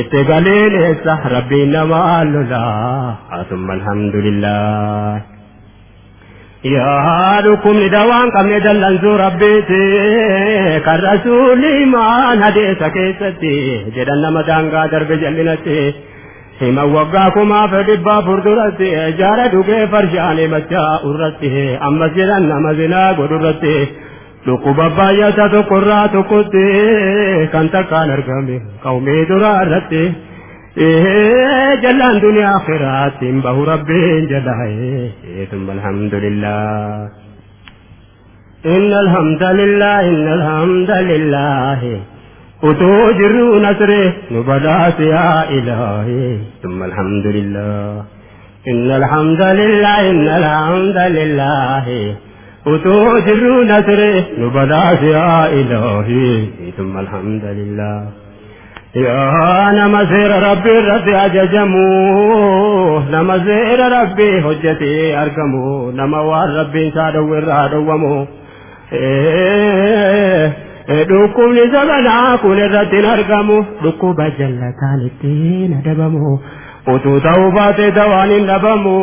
S1: itti galeessa rabbiin nama lolaa asumma alhamdulillah yaa dhukkubni dawaan qabne dallansuu rabbiiti kan rasuulli imaan hadeessa keessatti jedhan nama daangaa darbe jallinatti hima waggaa kumaaf dhibbaa furduratti jaara dhugee farshaanii machaa urratti ammas jedhan nama zinaa godhurratti dhukkuba baay'ata tokkorraa tokkotti kan takkaan argame qawmee duraa irratti جلان دنيا آخرات به ربي جلاي ثم الحمد لله. إن الحمد لله إن الحمد لله. وتوجر نصره نبدات يا إلهي. ثم الحمد لله. إن الحمد لله إن الحمد لله. أتوه سر نسره نبدا يا إلهي. ثم الحمد لله. يا نمزير ربي رضي أججمو. نمزير ربي حجتي أرقمو. نموار ربي سادو الرادوامو إيه، دوكو لزبنا كل رتين أرقمو. دوكو بجلتان الدين أدبمو. Utuu ta'uu baate dawaan hin dhabamu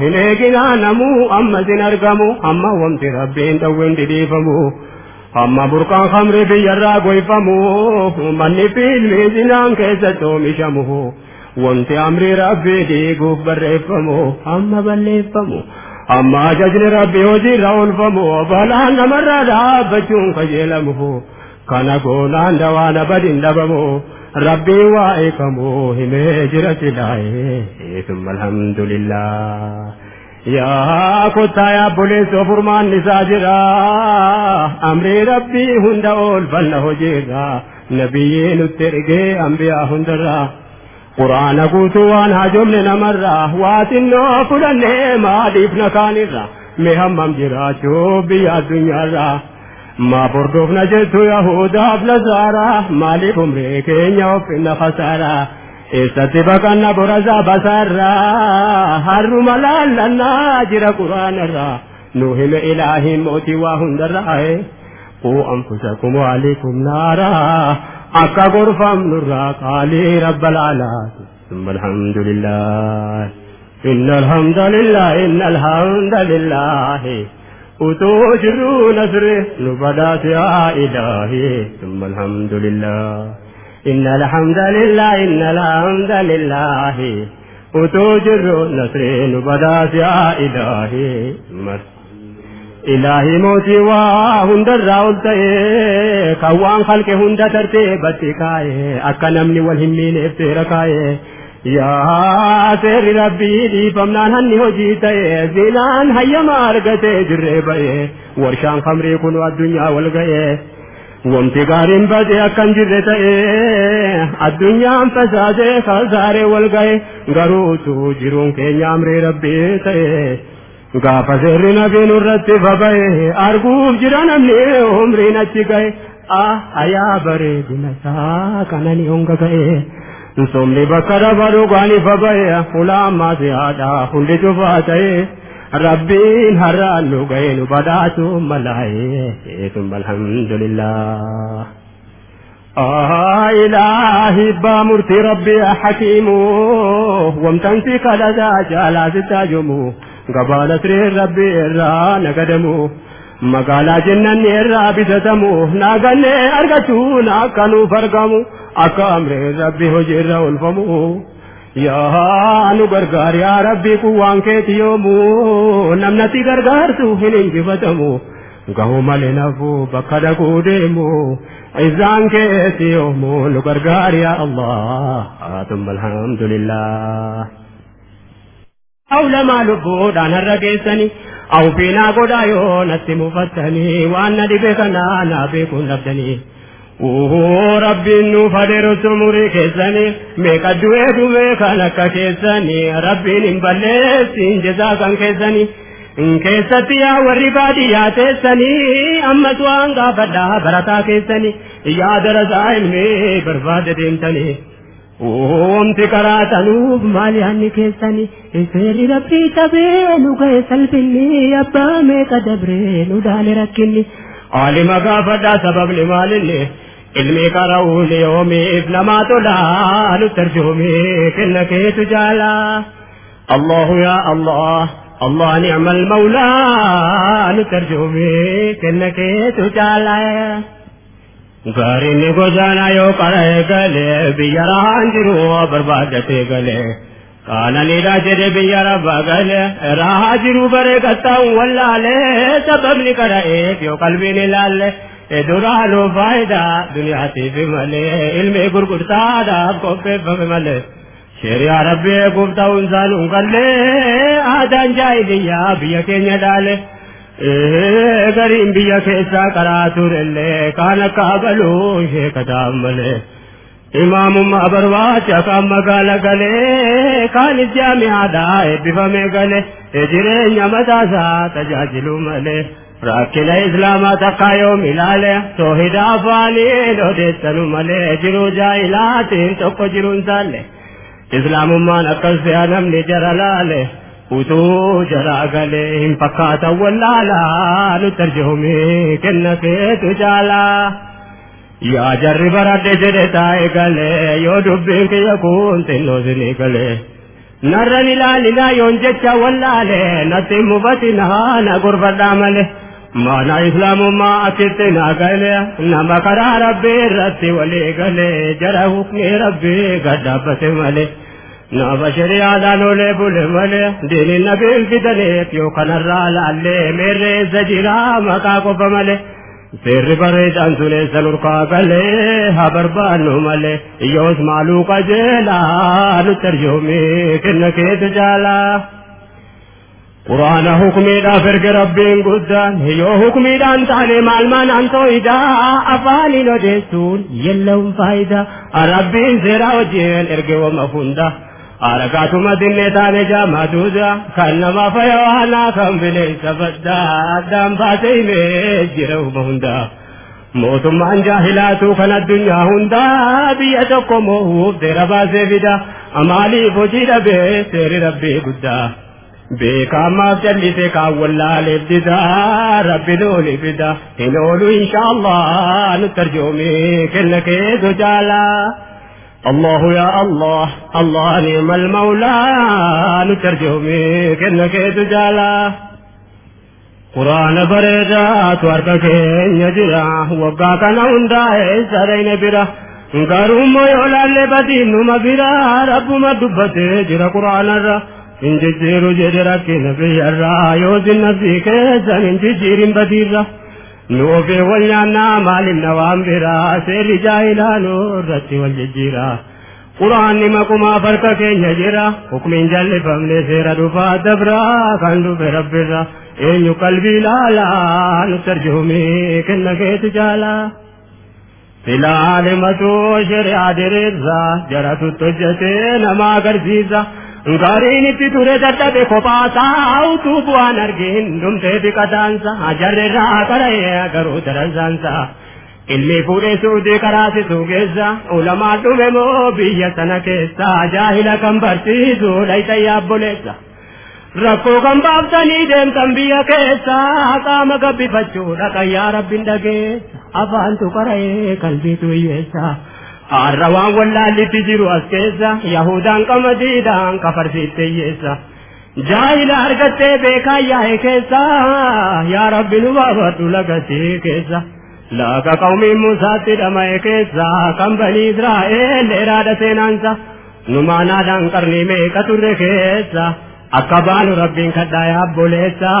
S1: hin eeginaa namuu ammas hin argamu amma wanti rabbiin dhowwe hin dhidhiifamu. amma burqaan khamri biyyarraa goyfamu manni fiilmii zinaan keessatti oomishamu wanti amri rabbii diiguuf barreeffamu amma balleeffamu amma ajajni rabbii hojiirra oolfamu balaan namarraa dhaabbachuun kajeelamu kana goonaan dawaan abadin dhabamu rabbii waa eekamu himee jira silaa'ee summa alhamdulillah. yaa kottaa yaabboleessa furmaan isaa jira amrii rabbii hunda oolfanna hojiirra nabiyyi nutti ergee ambiyaa hundarra quraana guutuu waan haajomne namarra waa xinnoo fudhannee maaliif nakaanirra mee hammam jiraachuu biyya addunyaarra maa hordofna jettu yahudaaf nasaara maaliif umree keenya offinna khasaaraa eessatti baqanna borasaa basaarraa harruma laallannaa jira quraanarraa nu hime ilaahiin mootii waa hundarraa quu anfusakum waalikum naaraa akka gorfamnurraa qaalii rabbal alaati ثم الحمد لله إن الحمد لله إن الحمد لله وتوجر نصره نبدأت يا إلهي. ثم الحمد لله. إن الحمد لله إن الحمد لله. وتوجر نصرين بداس يا إلهي. إلهي موتي وهند الراول تيه كوان خلق هند ترتيبتي كاي أكا نمني والهمين افتركاي يا سير ربي دي فمنان هني هجي تيه زينان هيا مارغتي جري بيه ورشان خمري كنوا الدنيا wanti gaariin badee akkan jirre ta'e addunyaan fasaasee kasaaree wal ga'e garuutu jiruun keenya amree rabbii ta'e gaafa seerri nabii nurratti baba'e arguuf jira namni umriin achi ga'e ah ayaa bareedina isaa kanani honga ga'e baba'e fulaan maasi haadha hundi cufaa ta'e rabbiin har'aan nu ga'e nu badhaatu malaa'ee tumma alhamdulillah آه إلهي بامرتي ربي حكيمو وامتنسي كالذا جالا ستاجمو قبالة ربي إرى نقدمو magaalaa jennanni irraa bitatamu naaganne argachuun akka nuuf akka amree rabbi hojiirra oolfamu yaa nu gargaar yaa rabbi kun waan keeti yoomu namnatti gargaartu hin injifatamu gahu malee nafu bakka dhaquu deemu izaan keeti yoomu nu gargaar yaa allah tumma alhamdulillah awlamaa lubbuudhaan har'a geessanii awfiinaa godhaa yoo natti mufattanii waan na dhibe kanaa naa beekuun dhabdanii. Rabbiin nu fadeerutti umurii keessanii meeqa du'ee dhumee kan akka keessanii rabbiin hin balleessin jezaa kan keessanii. Keessatti yaa warri baadiyyaa teessanii ammas waan gaafadhaa barataa keessanii yaada rasaa ilmee barbaade deemtanii. Oomti karaa tanuuf maal yaanni keessanii seerri rabbii cabee nu ga'e salphinni abbaa meeqa dabree nu daale rakkinni. Aalima gaafadhaa sababni maalinni المي ڪرولا ڪن کي گهر جو راج ري بييار بل راجرو ڀري ڪسائون لال ڪل به نال دورا لو فائدہ دنیا تی بملے ملے علم گرگڑ ساد آپ کو پہ بملے ملے شیریا رب گفتا انسانوں کر گلے آدان جائے دیا بیا کے نہ ڈالے گریم بیا کیسا کرا تر لے کان کا بلو یہ کتاب ملے امام ابروا چکا مگا لگلے کان جامعہ دائے بفا میں گلے اجرے نمتا سا تجاجلو ملے yoom ilaale toohida afaaniin odeessanu malee jiruu jaahilaatiin tokko jiruun saalle islaamummaan akkas fe'a namni jara laale. utuu jaraa galee hin fakkaatan wallaalaa nu tarjoomee kenna keetu jaalaa. Yaa jarri baradhe jedhe taa'e galee yoo dubbiin kiyya kun xinnoo sinii galee. Narran ilaalinaa yoon jecha مانا اسلام ما اچت نہ گلے نہ مکرا ربے رت ولے گلے، جرا حکم ربے گدا بس ملے۔ نہ بشر آدانو لے بل ملے دل نبی کدلے پیو خنر لالے، میرے زجرا مکا کو بملے۔ سر پر تنسلے سلور کا گلے، حبر بانو ملے۔ یوز مالو کا جیلا، نتر جو میں کے تجالا Quraana hukumiidhaaf erge rabbiin guddaan yoo hukumiidhaan taane maal maanaan tooyidaa afaaniin odeessuun yella'uun faayidaa rabbiin seeraa wajjin erge wama hunda. Aragaatuma dinnee taane jaamatuudha kan nama fayyawaanaa kan bineensa baddaa addaan baasee himee jira uma hundaa. Mootummaan jaahilaatu kan addunyaa hundaa biyya tokko moo'uuf seera baasee fida amaaliif hojii dhabee seeri rabbii guddaa. Jallisee kan wallaaleef didaa rabbi looni fida hin oolu inshaallah nutti arjoomee kenna keetu jaalaa. الله يا الله الله نعم المولى نترجمي كنك تجالا قرآن فريدا تورك يجرا وقا كان هندا سرين برا. غروم يولا لبدين نما برا رب ما دبت جرا قرآن را. إن جزيرو جدرا كنبي الرا يوزن نفسي كيسا إن جزير بديرا nuufi wal nyaannaa maalimna waan biraa seerri jaahilaa nurratti wal jijjiira quraanni maqumaa farka keenya jira hukmiin jallifamne seera dhufaa dabraa kan dhufe rabbirra eenyu qalbii laalaa nutti arjoomee kenna keetu jaalaa silaalimatu shari'aa diriirsaa jaratu hojjetee nama agarsiisa gariin itti ture dadhabe kophaasaa utuu bu'aan argin dhumtee biqataansa jarrirraa qara'ee garuu daransaansa ilmi fuudhee suudii karaasisuu keessa ulamaan dhume moo biyya sana keessa jaahila kan barsiisu dhayxa yaabboleessa. rakkoo kan baaftanii deemtan biyya keessa qaama gabbifachuu dhaqan yaa rabbiin dhageessa afaantu qara'ee qalbiitu hiyyeessa har'a waan wallaallitti jiru as keessa yahudaan qamadiidhaan kafarsiitte hiyyeessa jaahila argattee beekaa yaa'e keessa yaa rabbi nu baafadhu lagasii keessa laga qawmiin musaatti dhama'e keessa kan banii israa'el dheeraadha seenaansa numaanaadhaan qarnii meeqa turre keessa akka baanu rabbiin kadhaa yaabboleessa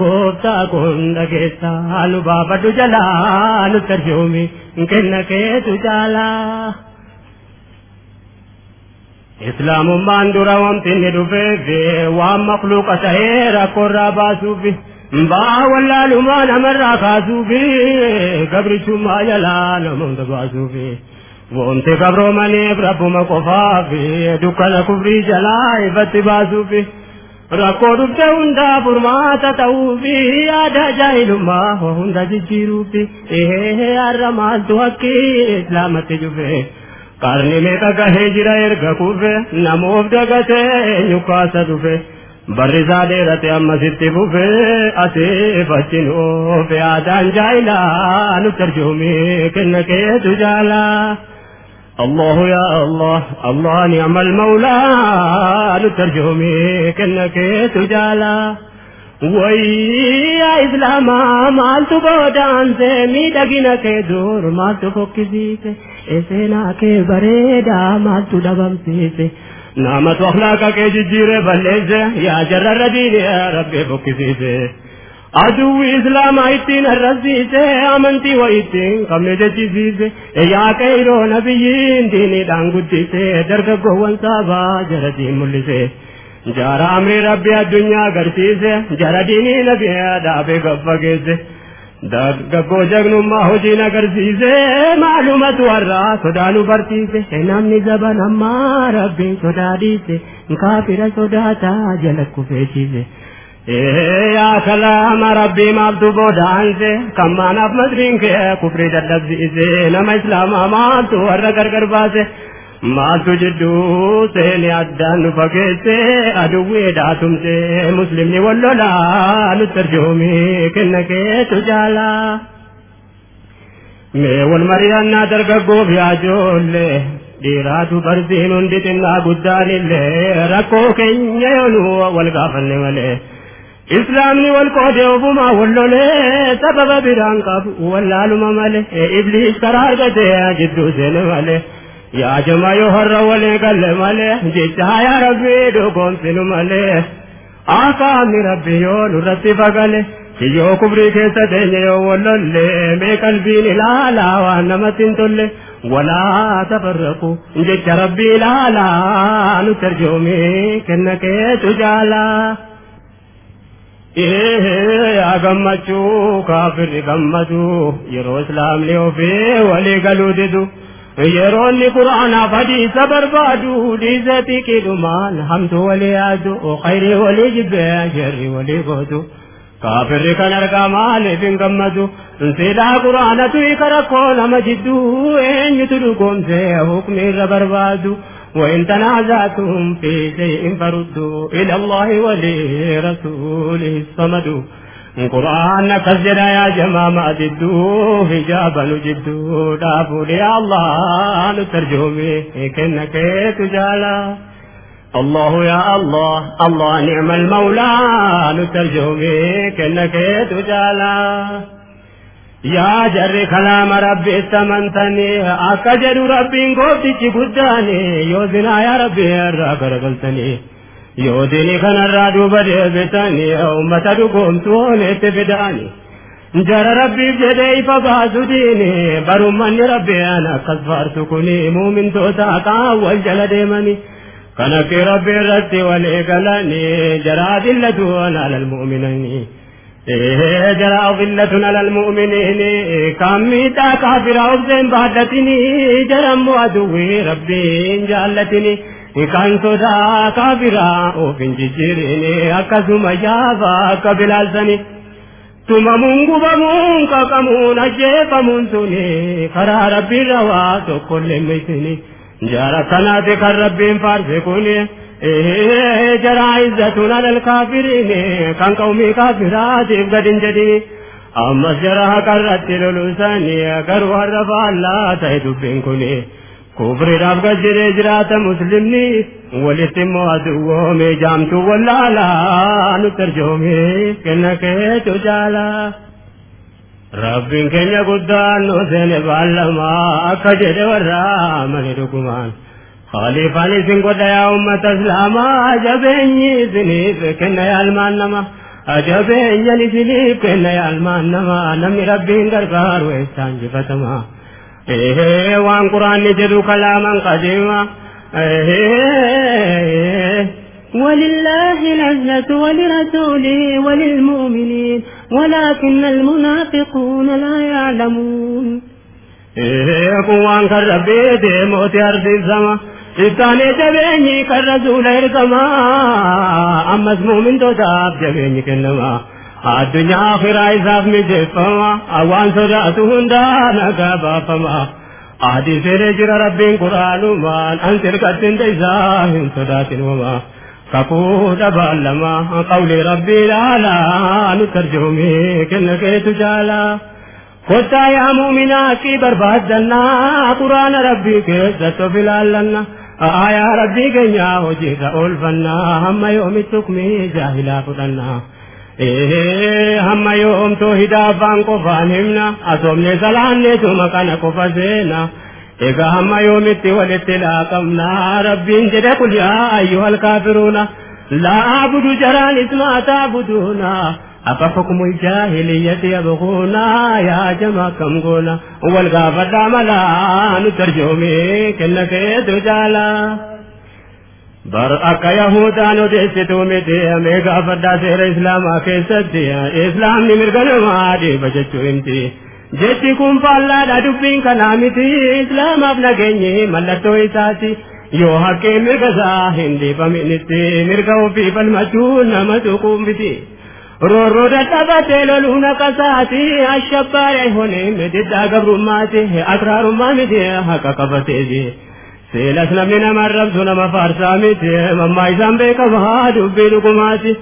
S1: gooftaa kun dhageessa nu baafadhu jalaa nu tarjoome kenna keetu jaalaa. islaamummaan dura wanti inni dhufeef waan makluuqa tahee rakkoorraa baasuuf baa wallaalumaa namarraa kaasuuf gabrichummaa jalaa namoota baasuuf. وانت قبرو مني رب مقفا في دكان كفري جلاي فتباسو في ركو ربت هندا برما تتو في آدها جاهل ما هندا جيرو في إيه الرمال تحكي إسلامت جفه قرن میں تک ہجرا ارگکو فے نموف دگتے نکا سدو فے برزا دے رتے ام ستے بفے اسے بچنو فے آدان جائلا نتر جومی کنکے تجالا الله يا الله الله نعم المولى نترجمي كنك تجالا ويا إسلام مال تبودان سمي دقينك دور مال تفكسيك إسيناك بريدا مال تدبمسيك نعمة أخلاقك ججير بلز يا جرر دين يا ربي عدو اسلام آئتين الرزي آمنتي وإتين قمد جزيز يا كيرو نبيين ديني دانگوتي سي درگ قوان صابا جردي مل سے۔ جارا امر ربي الدنيا گرتي سي جارا ديني نبي دابي سے سي گگو جگنو ماہو جی نگر سیزے معلومت ورہ خدا نو برتی سے۔ نام نی زبان ہمارا بے خدا دی سے، کافر سودا تا جلک کو پیشی سے۔ يا كلام ربي ما بدو بودانزي كما ناف مدرين كي كفري دلب زيزي نما إسلام ما تو ورقر قربازي ما تجدو سيني أدان فكيسي أدوي داتم سي مسلمني واللولا نترجمي كنكي تجالا مي والمريا نادر قبوب يا جولي dhiiraatu barsiin hundi xinnaa guddaan illee rakkoo keenya yoonuu wal gaafanne malee islaamni wal qoodee ofumaa wallolee sababa biraan qabu wallaaluma malee ibliis karaa argatee jidduu seene malee yaa jama yoo har'a walii galle malee jecha yaa rabbii dhugoomsinu malee akaamni rabbi yoo nurratti fagale yoo kufrii keessa teenye yoo wallolle mee qalbiin ilaalaa waan namatti hin tolle tafarraqu jecha rabbii ilaalaa nu tarjoomee kenna keetu jaalaa. Yaa gammachuu kaafirri gammadu yeroo islaamni ofii walii galuu didu yeroo inni quraanaaf hadiisa barbaadu dhiise xiqqidhumaan hamtu walii yaadu khayrii walii jibbee sharri walii gootu kaafirri kan argaa maaliif hin gammadu silaa quraanatu hiika rakkoo nama jidduu eenyutu dhugoomsee hukmi irra barbaadu وإن تنازعتم في شيء فردوا إلى الله ولرسوله الصمد. قرآن كسجد يا جماعة جدو حجابا جدو دافو يا الله نترجمي كنك تجالا الله يا الله الله نعم المولى نترجمي كنك تجالا yaa jarri kalaama rabbi istamantanii akka jedhu rabbiin gooftichi guddaanii yoo zinaa yaa rabbi irraa garagaltanii yoo dini kanarraa duuba deebitanii ummata dhugoomtuun itti fida'anii jara rabbiif jedhee ifa baasu diini barummanni rabbi an akkas faarsu kuni muumintoota aqaan wal jala deemanii kan akki rabbi irratti walii galanii jaraa dillatuun alal muuminanii إيه، جرى ظلة على المؤمنين. كم ميتا كافر أبزين بعدتني جرى مؤدو ربي جالتني كان صدا كافرا وفين جيريني أكزم جابا قبل ألزني. ثم مونغ بمون كاكمون أجيب منتني فرا ربي رواتو كل ميتني. جرى كنا ربي فارزقوني alal kaafiriini kan qawmii kaafiraatiif gadin jedhini ammas jara haqarratti loluusanii garuu har'a faallaa ta'e dubbiin kuni kufriidhaaf gajjiree jiraata muslimni walitti immoo aduwwoome jaamtuu wallaalaa nutti arjoome kenna keetu jaalaa. Rabbiin keenya guddaan nu seene baallamaa خليفة لسن قد يا أمة تسلام أجبيني سنيف كنا يا المانما أجبيني لسليب كنا يا المانما نمي ربين قرقار ويستان جفتما. إيه وان قرآن نجدو كلاما قديما. إيه
S3: ولله العزة ولرسوله وللمؤمنين ولكن المنافقون لا يعلمون.
S1: إيه قوان كربيتي موتي أرضي الزمان ስብታኔ ጀበኝ ከረዙ ላይ ርቀማ አመስ ሙሚንቶታፍ ጀበኝ ከነማ አዱኛ አኺራ ኢሳፍ ሚጀፈማ አዋን ሶዳቱ ሁንዳ ነጋ ባፈማ አዲ ፌሬ ጅራ ረቢን ቁርአኑማን አንሲር ቀድን ደይዛ hin sodaatin wama kakuu dhabaan lama qawli rabbii laala nu tarjume kenna keetu jaala kottaa yaa muuminaa akii barbaaddanna quraana rabbii keessatti of ilaallanna آیا ربی گیا ہو جی اول فنا ہم یوم تک جاہلا پتنا ہم یوم تو ہدا بان کو فانمنا اسوم نے زلان نے تو مکان کو فزینا اے ہم یوم تی ول تلا کم نا ربی ان جڑا کل یا ایھا الکافرون۔ لا اعبد جران اسما تعبدون۔ Goona wal gaafadhaa malaa nu tarjoome kenna keetu jaalaa bar akka yahudaan odeessituu miti mee gaafadhaa seera islaamaa keessatti islaamni mirga namaa dhiiba jechuu himti jechi kun faallaadha dubbiin kanaa miti islaamaaf nageenyi mallattoo isaati yoo haqqee mirga isaa hin dhiibaminitti mirga ofii falmachuu nama tuquun honeem diddaa gabrummaati akraarummaa miti haqa qabateeti seelas namni nama arrabsu nama faarsaa miti mammaa isaan beekamaa dubbii dhugumaati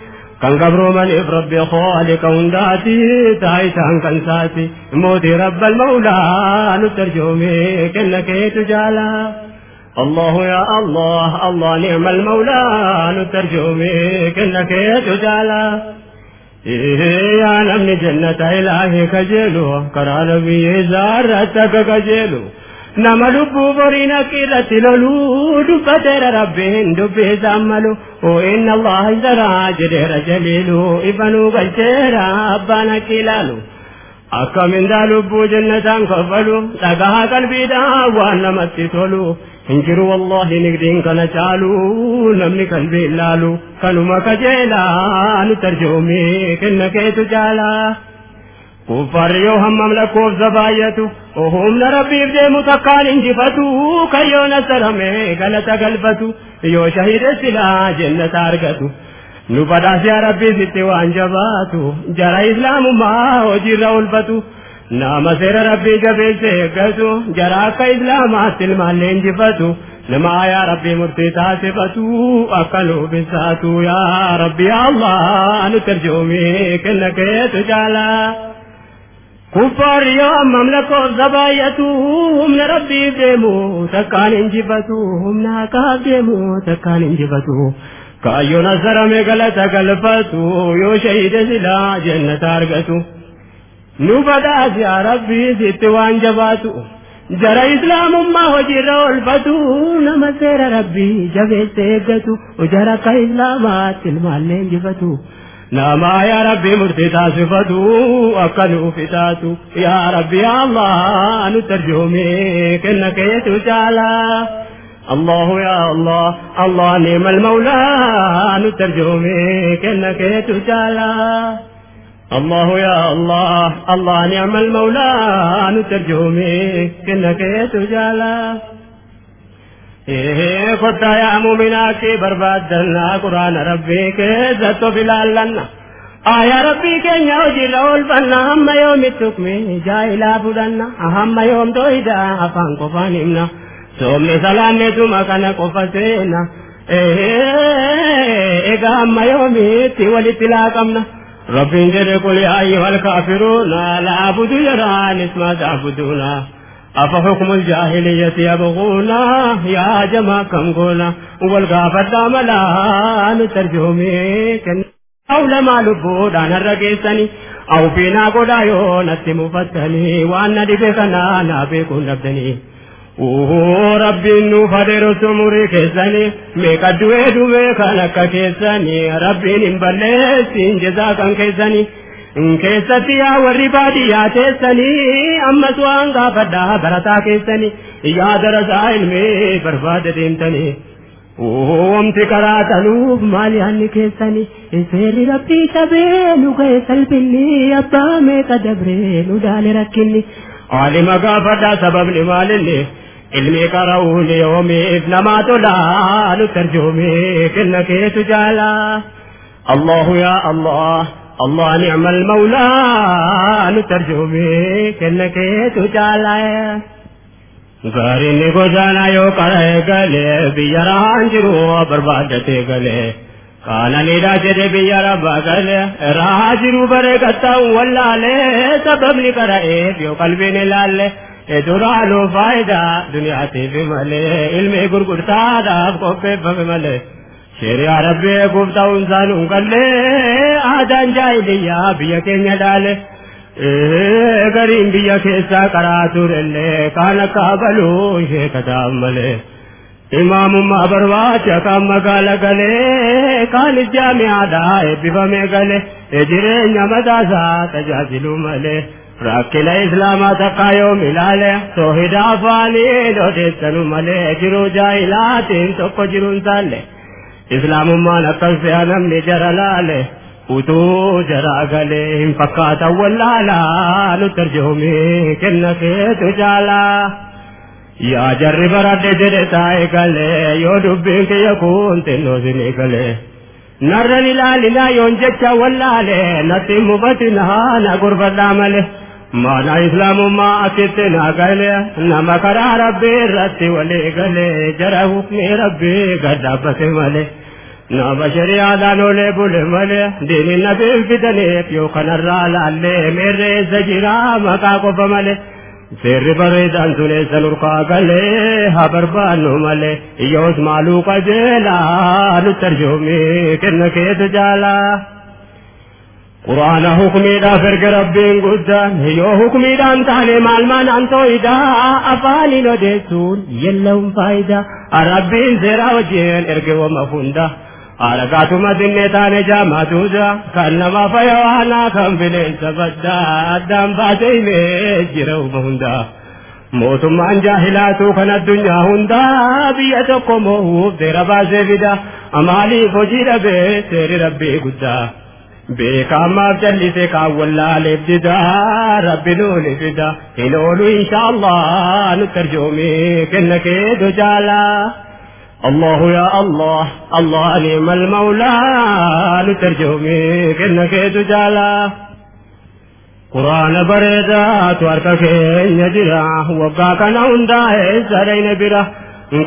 S1: kan gabroomaniif rabbi khooliqa hundaati taayitaan kan saati mootii rabbal mawlaa nutti arjoome kenna keetu jaalaa الله يا الله الله نعم المولى نترجمي كنك يتجالى يا نمني جنة إلهي كجلو كرا نبي زارتك كجلو nama lubbuu boriin akkiirratti loluu dubbateera rabbiin dubbii sammalu inna allaha jaraa jedheera jaliilu ifanuu galcheera abbaan akki ilaalu akkamindaa lubbuu jannataan kana caalu namni qalbii ilaalu kanuma kajeelaa nu tarjoomee kenna keetu jaalaa kuffaarri yoo hammam lakkoofsa baay'atu humna rabbiif deemu takkaan injifatu kayyoo nasarame galata galfatu yoo shahide silaa jennata argatu nu badhaas yaa rabbii sitti waan jabaatu jara islaamummaa hojiirra oolfatu nama seera rabbii jabeesse eeggatu jara akka islaamaatti ilmaallee injifatu nama yaa rabbii murtii taasifatu akka nuufisaatu yaa rabbii allah nu tarjoomee kenna keetu jaalaa kuffaarri yoo hammam lakkoofsa baay'atu humna rabbiif deemu takkaan injifatu humna haqaaf deemu takkaan injifatu kaayyoon asarame galata galfatu yoo shahide silaa jannata argatu nu badhaas yaa rabbii sitti waan jabaatu jara islaamummaa hojiirra oolfatu nama seera rabbii jabeesse eeggatu jara akka islaamaatti ilmaallee injifatu. nama yaa rabbi murtii taasifatu akka nuuf taatu yaa rabbi allah nu tarjoome kenna keetu jaalaa الله يا الله الله نعم المولى نترجمي كأنك تجالا الله يا الله الله نعم المولى نترجمي كنك تجالا إيه كنت يا مؤمناك بربادنا قرآن ربك زدت بلالنا آيا ربي كنيا وجل أولفنا هم يوم التكمي جايلا بدنا هم يوم دويدا أفان قفان إمنا سومني سلامي ثم كان قفتنا إيه إيه هم يومي تولي تلاقمنا ربي جل قل يا أيها الكافرون لا أعبد يرى نسمع تعبدون أفحكم الجاهلية يبغونا يا جماعة كم قولا والغافة ملا نترجمي كن أو لما لبود أنا الرقيسني أو فينا قدايو نتم فتني وأنا دبكنا نابكون نبدني rabbiin nu fadheeru sumurii keessanii meeqa du'ee du'ee kan akka keessanii rabbiin hin balleessin jezaa kan keessanii keessatti yaa warri baadiyyaa teessanii ammas waan gaafadhaa barataa keessanii yaa darasaa ilmee barbaada deemtanii. Oomti karaa tanuuf maal yaanni keessanii seerri rabbii cabee nu ga'e salphinni abbaa meeqa dabree nu daale rakkinni. Aalima gaafadhaa sababni maalinni علمی کا رول یو می نما تو لال تر جو می کن کے تو جالا. اللہ یا اللہ اللہ نعم المولا نو تر می کن کے تو جالا. زارین کو جانا یو کرے گلے بیران جو برباد تے گلے کانا نیڈا چیرے بیا ربا گلے راج رو برے گتا ہوں واللہ لے سب امنی کرائے بیو قلبی نیلال لے गरी करा ले कानो हले इमामु बरवा گلے कम गले कान जाम गले। न rakkina islaamaa takka yoom ilaale toohida afaaniin odeessanu malee jiruu jaahilaatiin tokko jiruun saalle islaamummaan akkas fe'a namni jara laale utuu jara galee hin fakkaatan wallaalaa nu tarjuumii kenna keetu jaalaa. Yaa jarri baradhe jedhe taa'e galee yoo dubbiin kiyya kun xinnoo sinii galee. Narran ilaalinaa yoon jecha wallaale natti mufatinaa na gurbadhaa malee. مالا اسلام ما اتت نا گلے نم کرا ربے رت ولے گلے جرا میں ربے گدا بس ولے۔ نہ بشر آدانو لے بول ملے دین نبی بدنے پیو خنر رالا لے میرے زجرا مکا کو بملے۔ سیر پر دان سنے سنور کا گلے، حبر بانو ملے۔ یوز مالو کا جیلا نتر جو میں کن کیت جالا guddaan yoo hukumiidhaan taane maal maanaan tooyidaa afaaniin odeessuun yella'uun faayidaa rabbiin seeraa wajjin erge wama hunda aragaatuma dinnee taane jaamaatuudha kan nama fayyawaanaa kan bineensa baddaa addaan baasee himee jira uma hundaa. mootummaan jaahilaatu kan addunyaa hundaa biyya tokko moo'uuf seera baasee fida amaaliif hojii dhabee seeri rabbii guddaa. Beekamaaf jallise kaan wallaaleef dida rabbi nuuni fida hin oolu inshaallah nutti arjoomee kenna keetu jaalaa الله يا الله الله نعم المولى نترجمي كنا كيدو جالا قرآن بريدا توارك كين جرا وقا كان هندا سرين برا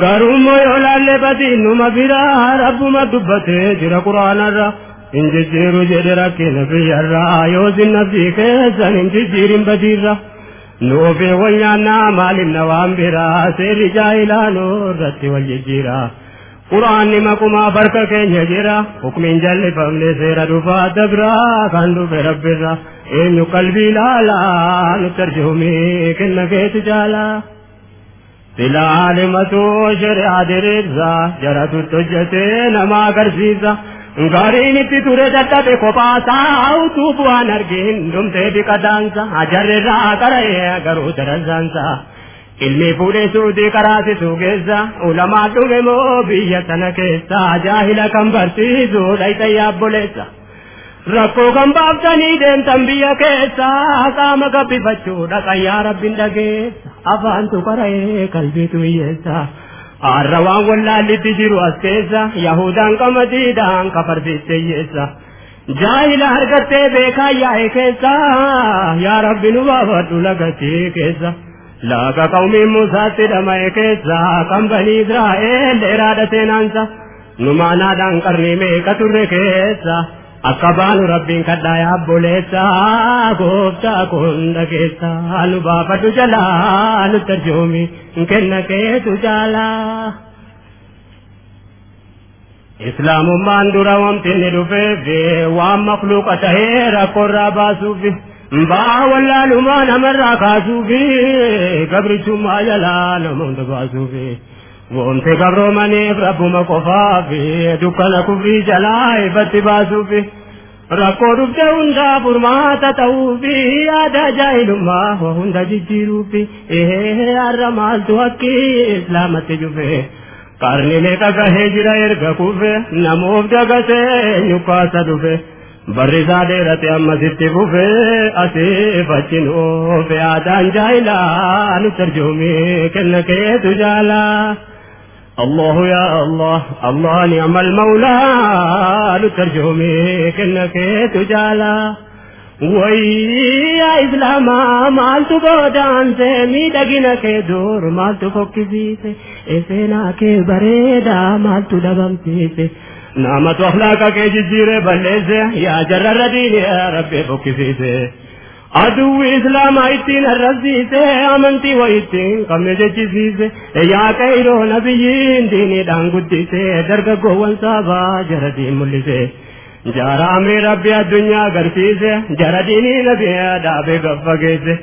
S1: غروم يولا لبدي نما برا رب ما دبته جرا قرآن را injijjiiru jedhe rakkina biyyarraa yoo sinna fi keessan injijjiirin badiirra nuufi wal nyaannaa maalimna waan biraa seerri jaahilaa irratti wal jijjiira quraanni maqumaa barka keenya jira hukmiin jallifamne seera dhufaa dabraa kan dhufe rabbirra eenyu qalbii laalaa nutti arjoomee kenna keetu jaalaa. Sila alimatu shari'aa diriirsa jaratutti hojjetee nama agarsiisa. Gaariin itti ture dadhabe kophaa utuu bu'aan argin dhumtee biqa daansa ajarreerraa qara'ee garuu darasaansa. Ilmi fuudhee suutii karaasisu keessa ulamaa dhume moo biyya sana keessa jaahila kan barsiisu dhayxa yaabboleessa. rakkoo kan baaftanii deemtan biyya keessa qaama gabbifachuudha qayyaa rabbiin dhageessa afaantu qara'ee qalbiitu hiyyeessa har'a waan wallaallitti jiru as keessa yahudaan qamadiidhaan kafarsiiste hiyyeessa jaahila argattee beekaa yaa'e keessa yaa rabbi nu baafadhu lagatii keessa laga qawmiin musaatti dhama'e keessa kan banii israa'el dheeraadha seenaansa nu maanaadhaan qarnii meeqa turre keessa అక్కబాలు రబ్బింకడ్డాయా బొలేతా కొండకేస్తాను బాపటు జలాలు తర్జోమి ఇంకెన్నకే తుజాలా اسلام مان درام تن مخلوق اتہے رکو رابا سوبی با ولا لمان امر راکا سوبی قبر چما جلال مند باسوبی ڪرڻي ڪر asiif جگ بري aadaan تي اسان بچندو kenna keetu jaalaa الله يا الله الله نعم المولى لترجمي كنك تجالا ويا إسلاما مالتو بودان سيمي دقنك دور مالتو فكسيسي إسينا كي بريدا مالتو دبمسيسي نعمة أخلاقك جزيرة بلسة يا جرر دين يا ربي ادو اسلام آئی تین رسی سے امنتی وہی تین کمج چیزی سے۔ یا کئی رو نبیین دینی ڈانگتی سے۔ درگ گوون صاحبہ جردی مل سے۔ جارا میرا بیا دنیا گرفی سے۔ جرا دینی نبیا ڈابے گفگے سے۔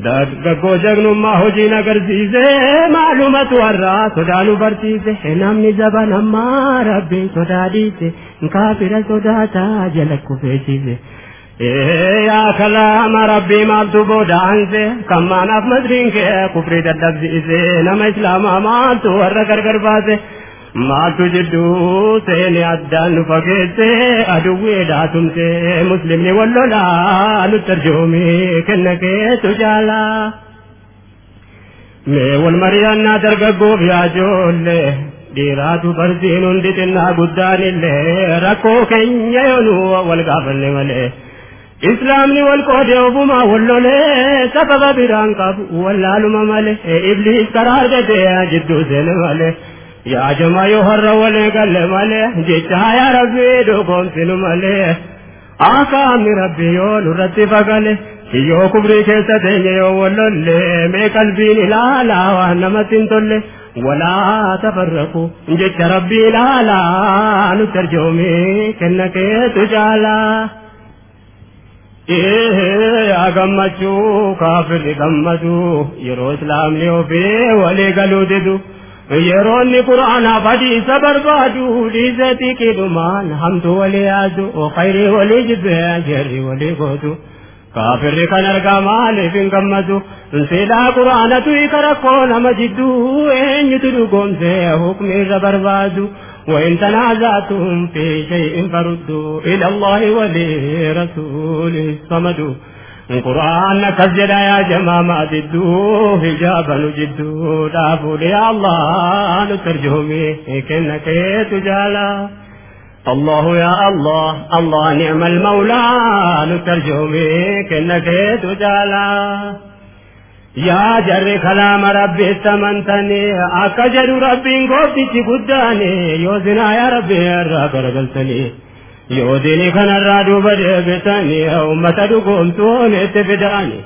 S1: درگ گو جگنو ماہو جی نگر سی سے۔ معلومت ورہ سدالو برتی سے۔ نام نی زبان ہمارا بے سدا دی سے۔ کافر سدا تا جلک کو بیچی سے۔ يا كلام ربي مالتو بودانزي كما ناف مدرينك كفري دلبزيزي نما إسلاما مالتو ورقر قربازي مالتو جدو سيني أدان فقيتي أدوي داتمتي مسلمني واللولا نترجمي كنكي تجالا مي والمريانا درقبو بياجولي dhiiraatu barsiin hundi xinnaa guddaan illee rakkoo keenya yoonuu wal gaafanne malee islaamni wal qoode ofumaa wallolee sababa biraan qabu wallaaluma malee ibliis karaa argatee jidduu seene malee yaa jamaa yoo har'a walee galle malee jecha yaa rabbii dogoomsinu malee akaamni rabbi yoo nurratti fagale yoo kubrii keessa teenye yoo wallollee mee qalbiin ilaalaa waan namatti yaa gammachuu kaafirri gammadu yeroo islaamni ofii walii galuu didu yeroonni quraanaaf hadiisa barbaadu dhiise xiqqidhumaan hamtu walii yaadu khayrii walii jibbe jerri walii gootu kaafirri kan argaa maaliif hin gammadu silaa quraanatu hiika rakkoo nama jidduu eenyutu dhugoomse hukmi irra barbaadu وإن تنازعتم في شيء فردوا إلى الله ولرسوله الصمد. القرآن كسجد يا جماعة ما جدوا حجابا جدوا دافوا يا الله نترجمي كنك تجالا الله يا الله الله نعم المولى نترجمي كنك تجالا jarri kalaama rabbi amantanii akka jedhu rabbiin gooftichi guddaani yoo zinaa yaa rabbi irraa garagaltanii yoo diini kanarraa duuba deebitanii ummata dhugoomtuun itti fida'ani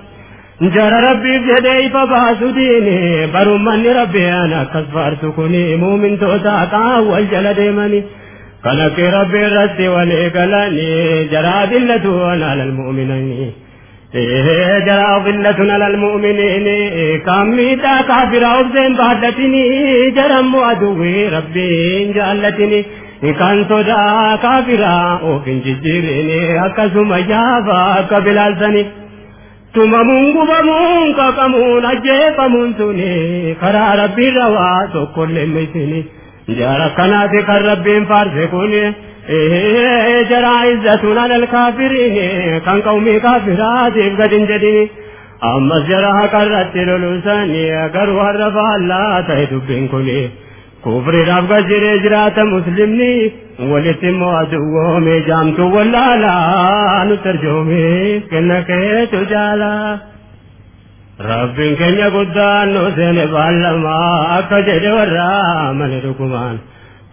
S1: jara rabbiif jedhee ifa baasu diini barummanni rabbiin akkas faarsu kuni muumintoota aqaan wal jala deemani kan akka rabbi irratti walii galanii jaraa dillatuun alal mu'minanii جرى ظلة على المؤمنين كم ميتا كافر أبزين بعدتني جرم عدوي ربي جالتني كان صدا كافرا وفين ججيريني أكسم جابا كبلالسني tumamuun gubamuun qaqamuun ajjeefamuun suni karaa rabbii rawaa tokkollee misini jaara kanaati kan rabbiin faarse kun جرا عزتنا للكافرين كان قومي كافرات يبقى جنجدي أما الجرح كرت للوساني أقر وهرف الله تهدو بينكني كفر رب قجر إجرات مسلمني ولتم وعدوهم جامتو ولا لا كنك تجالا رب كن يقدان نسين بالما أكجد ورامن ركمان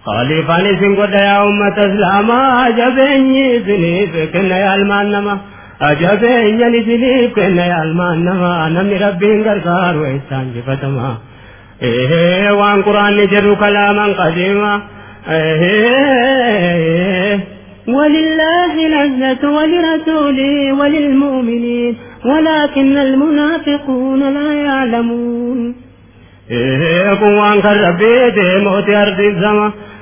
S1: خالفاني سنقود يا أمة إسلاما جبيني سنيف كن يا المانما أجبيني سنيف كن يا المانما نمي ربي غرقار وإسان جفتما إيه وان قرآن جرو كلاما قديما إيه
S3: ولله العزة ولرسوله وللمؤمنين ولكن المنافقون لا يعلمون۔
S1: إيه قوان كربي موت أرض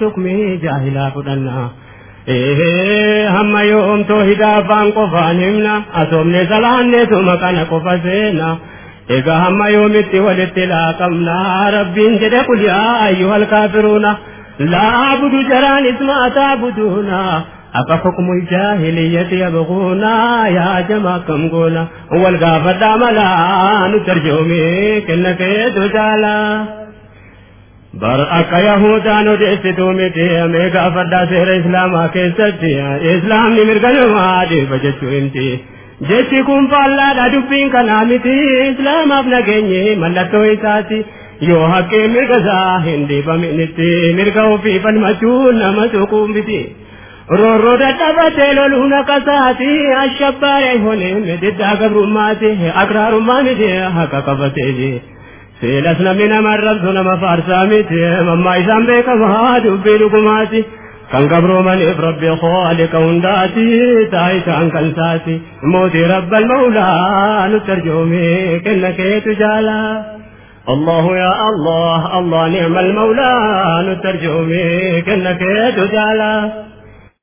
S1: hukmii jaahilaa fudhannaa ee hamma yoomtoo hidaa afaan qofaan himna asoomne salaanneetuma kana qofa seenaa egaa hamma yoomitti walitti laaqamnaa rabbiin jedhe qul yaa ayyuhal kaafiruuna laa abudu jaraan ismaa taabuduuna afa hukmul jaahiliyyati yabquuna yaa jamaa kam goona wal gaafadhaa malaa nu tarjoomee kenna keetu jaalaa bar akka yahudaan odeessituu miti mee gaafadhaa seera islaamaa keessatti islaamni mirga namaa dhiiba jechuu himti jechi kun faallaadha dubbiin kanaa miti islaamaaf nageenye mallattoo isaati yoo haqqee mirga isaa hin dhiibaminitti mirga ofii falmachuun nama tuquu miti holeen diddaa gabrummaati akraarummaa miti haqa qabateeti seelas namni nama arrabsu nama faarsaa miti mammaa isaan beekamaa dubbii dhugumaati kan gabroomaniif rabbi khaliqa hundaati taayitaan kan taati mootii rabbal mawlaa nutti arjoome kenna keetu jaalaa الله يا الله الله نعم المولى نترجمي كنك جلاله